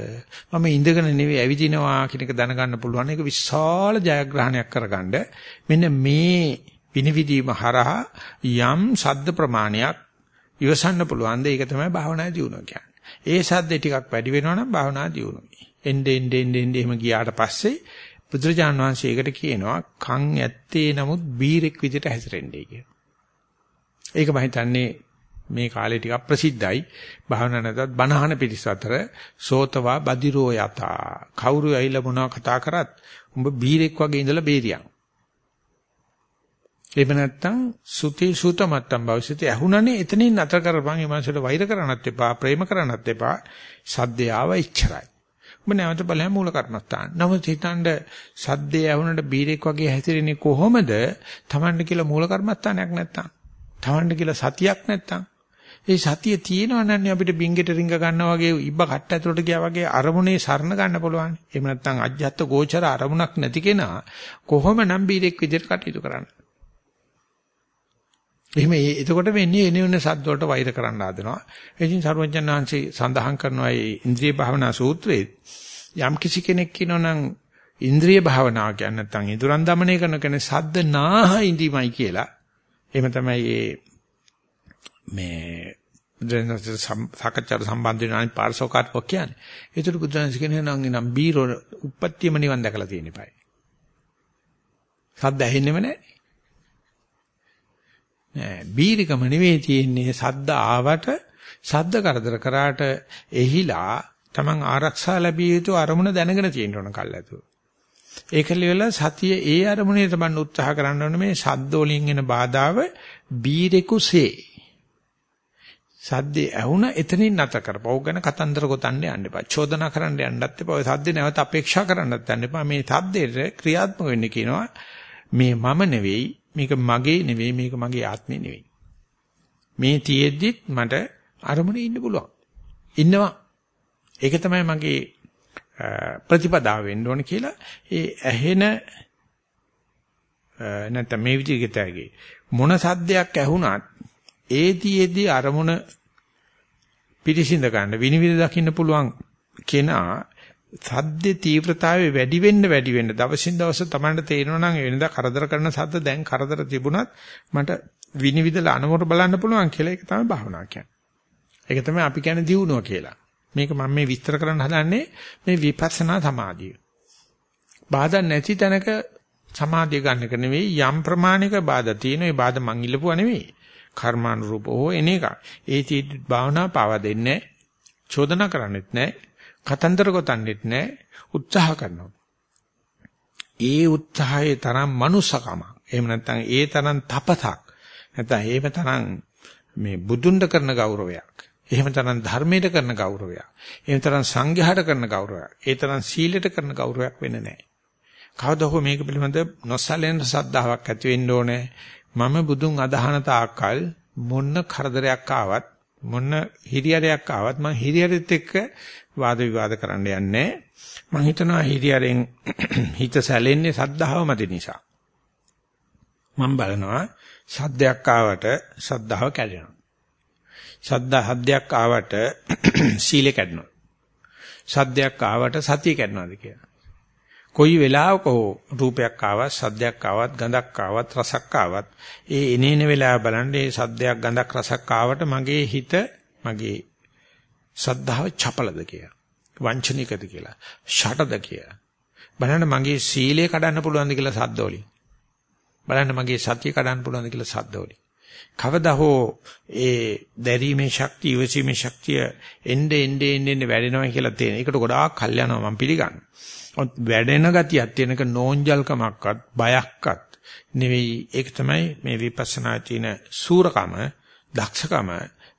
මම ඉඳගෙන නෙවෙයි ඇවිදිනවා කියන එක දැනගන්න පුළුවන්. ඒක විශාල ජයග්‍රහණයක් කරගන්න. මෙන්න මේ විනිවිදීම හරහා යම් සද්ද ප්‍රමාණයක් ඉවසන්න පුළුවන්ද? ඒක තමයි භාවනා දියුණුව කියන්නේ. ඒ සද්දේ ටිකක් වැඩි වෙනවා නම් භාවනා දියුණුවයි. එnde ende ende ende එහෙම ගියාට පස්සේ බුදුරජාණන් වහන්සේ ඒකට කියනවා කන් ඇත්තේ නමුත් බීරෙක් විදිහට හැසිරෙන්නේ කියලා. ඒක මම හිතන්නේ මේ කාලේ ටිකක් ප්‍රසිද්ධයි. භාවනා නැතත් බණහන පිරිස අතර සෝතවා බදිරෝ යතා. කවුරු ඇවිල්ලා මොනවා කතා කරත් උඹ බීරෙක් වගේ ඉඳලා බේරියන්. එහෙම නැත්නම් සුති සූතමත්තම් භවිෂිතේ ඇහුණනේ එතනින් නතර කරපන් ඒ මනසට වෛර කරන්නත් එපා ප්‍රේම කරන්නත් එපා සද්දේ ආව ඉච්චරයි. ඔබ නැවත බලය මූල කර්මස්ථාන. නමුත් හිතනද සද්දේ ඇහුණට බීරෙක් වගේ හැසිරෙන්නේ කොහොමද? Tamanne කියලා මූල කර්මස්ථානයක් නැත්තම්. තවන්න කියලා සතියක් නැත්තම් ඒ සතිය තියෙනවනම් අපිට බින්ගෙට රිංග ගන්නවා වගේ ඉබ්බ කට්ට ඇතුලට ගියා වගේ අරමුණේ සරණ ගන්න පුළුවන්. එහෙම නැත්නම් අජ්ජත් ගෝචර අරමුණක් නැති කෙනා කොහොමනම් බීරෙක් විදිහට කටයුතු කරන්න. එහෙම එතකොට වෙන්නේ එනෙන සද්ද වලට වෛර කරන්න හදනවා. ඉතින් සර්වඥන් වහන්සේ සඳහන් කරනවා මේ ඉන්ද්‍රිය භාවනා සූත්‍රයේ යම් කිසි කෙනෙක් කියනෝනම් ඉන්ද්‍රිය භාවනාව කියන්නේ නැත්නම් ඉදurang দমনය කරන කෙනේ සද්ද නාහ ඉඳීමයි කියලා එහෙම තමයි මේ දැන් සාකච්ඡාට සම්බන්ධ වෙන අනිත් පාර්ශවකාරකෝ කියන්නේ. ඒතර බුදුන්සේ කියන්නේ නම් නම් බීරෝ උප්පත්තියම නිවන් දැකලා තියෙන ඉපයි. සද්ද ඇහෙන්නෙම නැහැ. නෑ බීරිකම නෙවෙයි තියෙන්නේ සද්ද ආවට සද්ද කරදර කරාට එහිලා Taman ආරක්ෂා ලැබිය යුතු අරමුණ දැනගෙන තියෙන්න ඕන කල්ැතුව. ඒකලිවල සතිය ඒ අරමුණේ තමන් උත්සාහ කරන්න ඕනේ මේ ශබ්ද වලින් එන බාධාව බීරෙකුසේ. සද්දේ ඇහුණ එතනින් නැත කරපව ගැන කතන්දර ගොතන්න යන්න එපා. චෝදනා කරන්න යන්නත් එපා. ඔය සද්දේ නැවත අපේක්ෂා කරන්නත් යන්න එපා. මේ සද්දේට ක්‍රියාත්මක වෙන්න කියනවා. මේ මම නෙවෙයි, මේක මගේ නෙවෙයි, මේක මගේ ආත්මේ නෙවෙයි. මේ තියෙද්දිත් මට අරමුණේ ඉන්න පුළුවන්. ඉන්නවා. ඒක තමයි මගේ ප්‍රතිපදාව වෙන්න ඕන කියලා ඒ ඇහෙන නැත්නම් මේ විදිහට ඇගේ මොන සද්දයක් ඇහුණත් ඒතියෙදි අරමුණ පිරිසිඳ ගන්න විනිවිද දකින්න පුළුවන් කෙනා සද්දේ තීව්‍රතාවය වැඩි වෙන්න වැඩි වෙන්න දවසින් දවස තමන්ට තේරෙනවා නම් වෙනදා කරදර කරන සද්ද දැන් කරදර තිබුණත් මට විනිවිදලා අනමොර බලන්න පුළුවන් කියලා ඒක තමයි භාවනාව කියන්නේ. ඒක තමයි අපි කියන්නේ දියුණුව කියලා. මේක මම මේ විස්තර කරන්න හදන්නේ මේ විපස්සනා සමාධිය. බාධා නැති තැනක සමාධිය ගන්න එක නෙවෙයි යම් ප්‍රමාණික බාධා තියෙන ඒ බාධා මං ඉල්ලපුවා නෙවෙයි. කර්මානුරූප හෝ එන එක. ඒ තීත් භාවනා පාවා දෙන්නේ චෝදනා කරන්නෙත් නැහැ. කතන්දර ගොතන්නෙත් නැහැ. උත්සාහ කරනවා. ඒ උත්සාහයේ තරම් මනුස්සකම. එහෙම නැත්නම් ඒ තරම් තපතක්. නැත්නම් එහෙම තරම් මේ බුදුන්ට කරන ගෞරවයක්. එහෙම තරම් ධර්මයට කරන ගෞරවයක්. එහෙම තරම් සංඝයාට කරන ගෞරවයක්. ඒ තරම් සීලයට කරන ගෞරවයක් වෙන්නේ නැහැ. කවදා හෝ මේක පිළිබඳ නොසැලෙන සද්ධාාවක් ඇති වෙන්න ඕනේ. මම බුදුන් අදහන තාක්කල් මොන කරදරයක් ආවත් මොන හිරියරයක් ආවත් මම හිරියරෙත් එක්ක වාද විවාද කරන්න යන්නේ මම හිතනවා හිරියරෙන් හිත සැලෙන්නේ සද්ධාව මත නිසා මම බලනවා සද්දයක් ආවට සද්ධාව කැඩෙනවා. සද්දා හද්දයක් ආවට සීලය කැඩෙනවා. සද්දයක් ආවට සතිය කැඩනවාද කියලා. කොයි වෙලාවක හෝ රූපයක් ආවත් සද්දයක් ආවත් ගඳක් ආවත් රසක් ආවත් ඒ එනේන වෙලාව බලන්න මේ සද්දයක් ගඳක් රසක් ආවට මගේ හිත මගේ සද්ධාව චපලද කියලා. වංචනිකද කියලා. ෂටද කියලා. බලන්න මගේ සීලය කඩන්න පුළුවන්ද කියලා සද්දෝලින්. බලන්න මගේ සතිය කඩන්න පුළුවන්ද කියලා සද්දෝලින්. කවදා හෝ ඒ දැරීමේ ශක්තිය, ඉවසීමේ ශක්තිය එnde ende ende වැඩෙනවා කියලා තේන. ඒකට ගොඩාක් කල් යනවා මම පිළිගන්නවා. වැඩෙන ගතියක් තියෙනක නෝන්ජල්කමක්වත් බයක්වත් නෙවෙයි. ඒක තමයි මේ විපස්සනා තියෙන සූරකම, දක්ෂකම,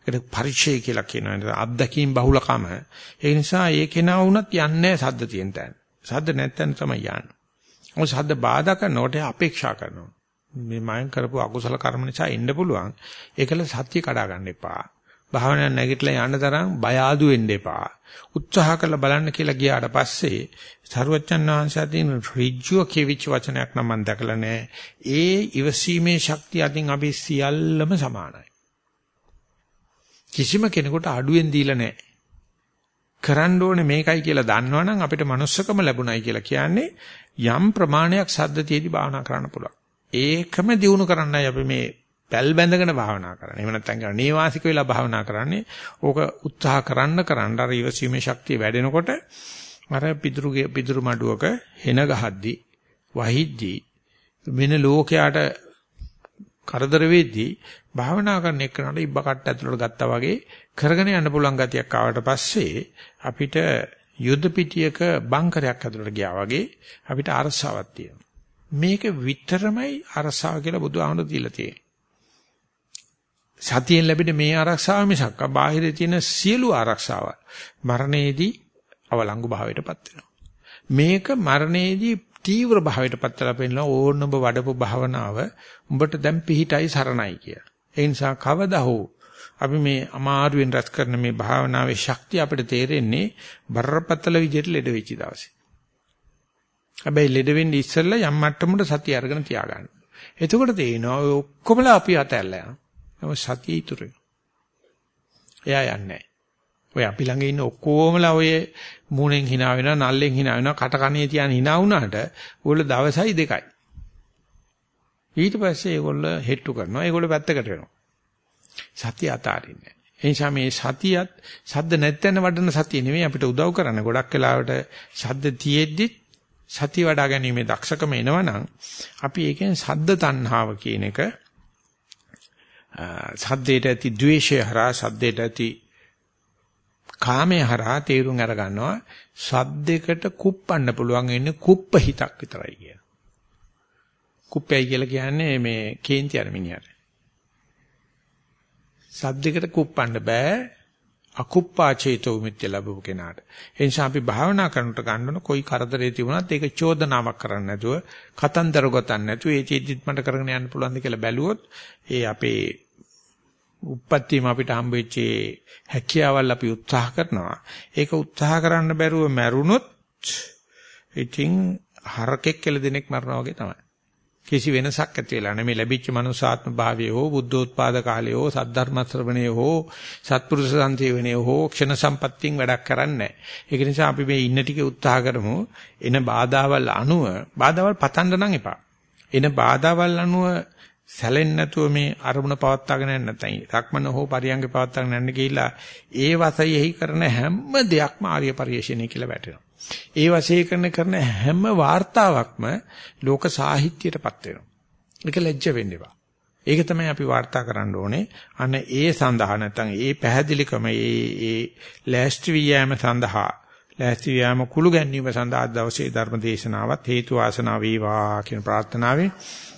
ඒකට පරිචය කියලා කියනවා. අත්දැකීම් බහුලකම. ඒ නිසා ඒ කෙනා වුණත් යන්නේ සද්ද තියෙන තැන. සද්ද නැත්නම් තමයි යන්නේ. මොකද සද්ද බාධා කරනකොට අපේක්ෂා කරනවා. මේ මයන් කරපු අකුසල කර්ම නිසා එන්න පුළුවන්. ඒකල සත්‍ය කඩා ගන්න එපා. භාවනාව නැගිටලා යන්න තරම් බය ආදු වෙන්න එපා. උත්සාහ කරලා බලන්න කියලා ගියාට පස්සේ සරුවච්චන් වහන්සේ අදින් ඍජුව කියවිච්ච වචනයක් නම් මම දැකලා නැහැ. ඒ ඉවසීමේ ශක්තිය අදින් අපි සියල්ලම සමානයි. කිසිම කෙනෙකුට අඩුවෙන් දීලා නැහැ. කරන්න ඕනේ මේකයි කියලා දන්නවනම් අපිට manussකම ලැබුණයි කියලා කියන්නේ යම් ප්‍රමාණයක් සද්දතියදී භාවනා කරන්න පුළුවන්. ඒකම දිනු කරන්නයි අපි මේ පැල් බැඳගෙන භාවනා කරන්නේ. එහෙම නැත්නම් කියන නේවාසික වෙලා භාවනා කරන්නේ. ඕක උත්සාහ කරන්න කරන්න අර ඉවසීමේ ශක්තිය වැඩෙනකොට අර පිදුරුගේ පිදුරු මඩුවක හෙන ගහද්දි වහිද්දි වෙන ලෝකයට කරදර වෙද්දී භාවනා කරන එක්කනට ඉබ්බ කට්ට ඇතුළට ගත්තා වගේ කරගෙන යන්න පුළුවන් ගතියක් ආවට පස්සේ අපිට යුද්ධ පිටියක බංකරයක් ඇතුළට ගියා වගේ අපිට අරසාවක් තියෙනවා. මේක විතරමයි අරසාව කියලා බුදුහාමුදුරු දීලා තියෙන්නේ. සතියෙන් ලැබෙන මේ ආරක්ෂාව මිසක් බාහිරේ තියෙන සියලු ආරක්ෂාව මරණයේදී අවලංගු භාවයටපත් වෙනවා. මේක මරණයේදී තීව්‍ර භාවයටපත් වෙලා පෙන්නන ඕනඹ වඩපු භාවනාව උඹට දැන් පිහිටයි සරණයි කිය. ඒ නිසා කවදා හෝ අපි මේ අමාරුවෙන් රැස් කරන මේ භාවනාවේ ශක්තිය අපිට තේරෙන්නේ බරපතල විදිහට ලෙඩ වෙච්ච දවසේ. හැබැයි ලෙඩ වෙන්නේ ඉස්සෙල්ලා යම් මට්ටමකට සතිය අරගෙන තියාගන්න. එතකොට තේිනවා ඔය ඔක්කොමලා අපි අතැල්ලා යනවා. සතිය ඉතුරු එයා යන්නේ ඔය අපි ළඟ ඉන්න ඔක්කොමලා ඔය මූණෙන් hina වෙනවා, නල්ලෙන් hina වෙනවා, කට කනේ තියන hina වුණාට ඕගොල්ලෝ දවසයි දෙකයි. ඊට පස්සේ ඒගොල්ල හෙට්ටු කරනවා. ඒගොල්ල පැත්තකට වෙනවා. සතිය අතාරින්නේ. ඒ නිසා මේ සතියත් සද්ද නැත්නම් වඩන සතිය නෙමෙයි අපිට උදව් කරන්නේ. ගොඩක් වෙලාවට සද්ද තියෙද්දි සතිය වඩා ගැනීමේ දක්ෂකම එනවනම් අපි ඒකෙන් සද්ද තණ්හාව කියන එක සද්දේට ඇති ද්වේෂය හරහා සද්දේට ඇති කාමයේ හරහා තේරුම් අර ගන්නවා සද්දයකට කුප්පන්න පුළුවන් වෙන්නේ කුප්ප හිතක් විතරයි කියන. කුප්පයි කියලා කියන්නේ මේ කේන්ති අර මිනිහට. සද්දයකට කුප්පන්න බෑ අකුප්පා චේතෝ මිත්‍ය ලැබුව කෙනාට. ඒ නිසා අපි භාවනා කරනට ගන්නන કોઈ කරදරේ තිබුණත් ඒක චෝදනාවක් කරන්න නැතුව කතන්දර ගොතන්න නැතුව ඒ චේතිත් මට කරගෙන යන්න පුළුවන්ද කියලා බැලුවොත් ඒ අපේ උප්පත්තියම අපිට හම්බෙච්ච හැකියාවල් අපි උත්සාහ කරනවා. ඒක උත්සාහ කරන්න බැරුව මැරුණොත් ඉතින් හරකෙක් කියලා දෙනෙක් මරනවා වගේ තමයි. කිසි වෙනසක් ඇති වෙලා නැහැ. මේ ලැබිච්ච මනුසාත්ම භාවය හෝ බුද්ධෝත්පාද කාලය හෝ සද්ධර්ම ශ්‍රවණය හෝ සත්පුරුෂ සංසේවනය හෝ ක්ෂණ සම්පත්තියෙන් වැඩක් කරන්නේ නැහැ. ඒක නිසා අපි මේ ඉන්න ටික උත්සාහ කරමු. එන බාධාවල් අනුව බාධාවල් පතන්න නම් එපා. එන බාධාවල් අනුව සැලෙන්නේ නැතුව මේ අරමුණ පවත්වාගෙන යන්න නැත්නම් සක්මන හෝ පරියංග පවත්වාගෙන යන්න ගිහිල්ලා ඒ වශයෙහි කරන හැම දෙයක්ම ආර්ය පරිශ්‍රණය කියලා වැටෙනවා. ඒ වශීකරණ කරන හැම වார்த்தාවක්ම ලෝක සාහිත්‍යයටපත් වෙනවා. ඒක ලැජ්ජ වෙන්න එපා. ඒක තමයි අපි වාර්තා කරන්න ඕනේ. අන්න ඒ සඳහා නැත්නම් ඒ පැහැදිලිකම ඒ ඒ ලෑස්ති වියෑම සඳහා ලෑස්ති වියෑම කුළු ගැනීම සඳහා දවසේ ධර්ම දේශනාවත් හේතු ආසනාව වේවා කියන ප්‍රාර්ථනාවෙන්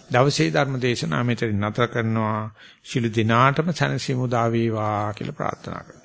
දවසේ ධර්ම දේශනාව මෙතන නතර කරනවා. ශිළු දිනාටම සනසිමු දා වේවා කියලා ප්‍රාර්ථනා කරනවා.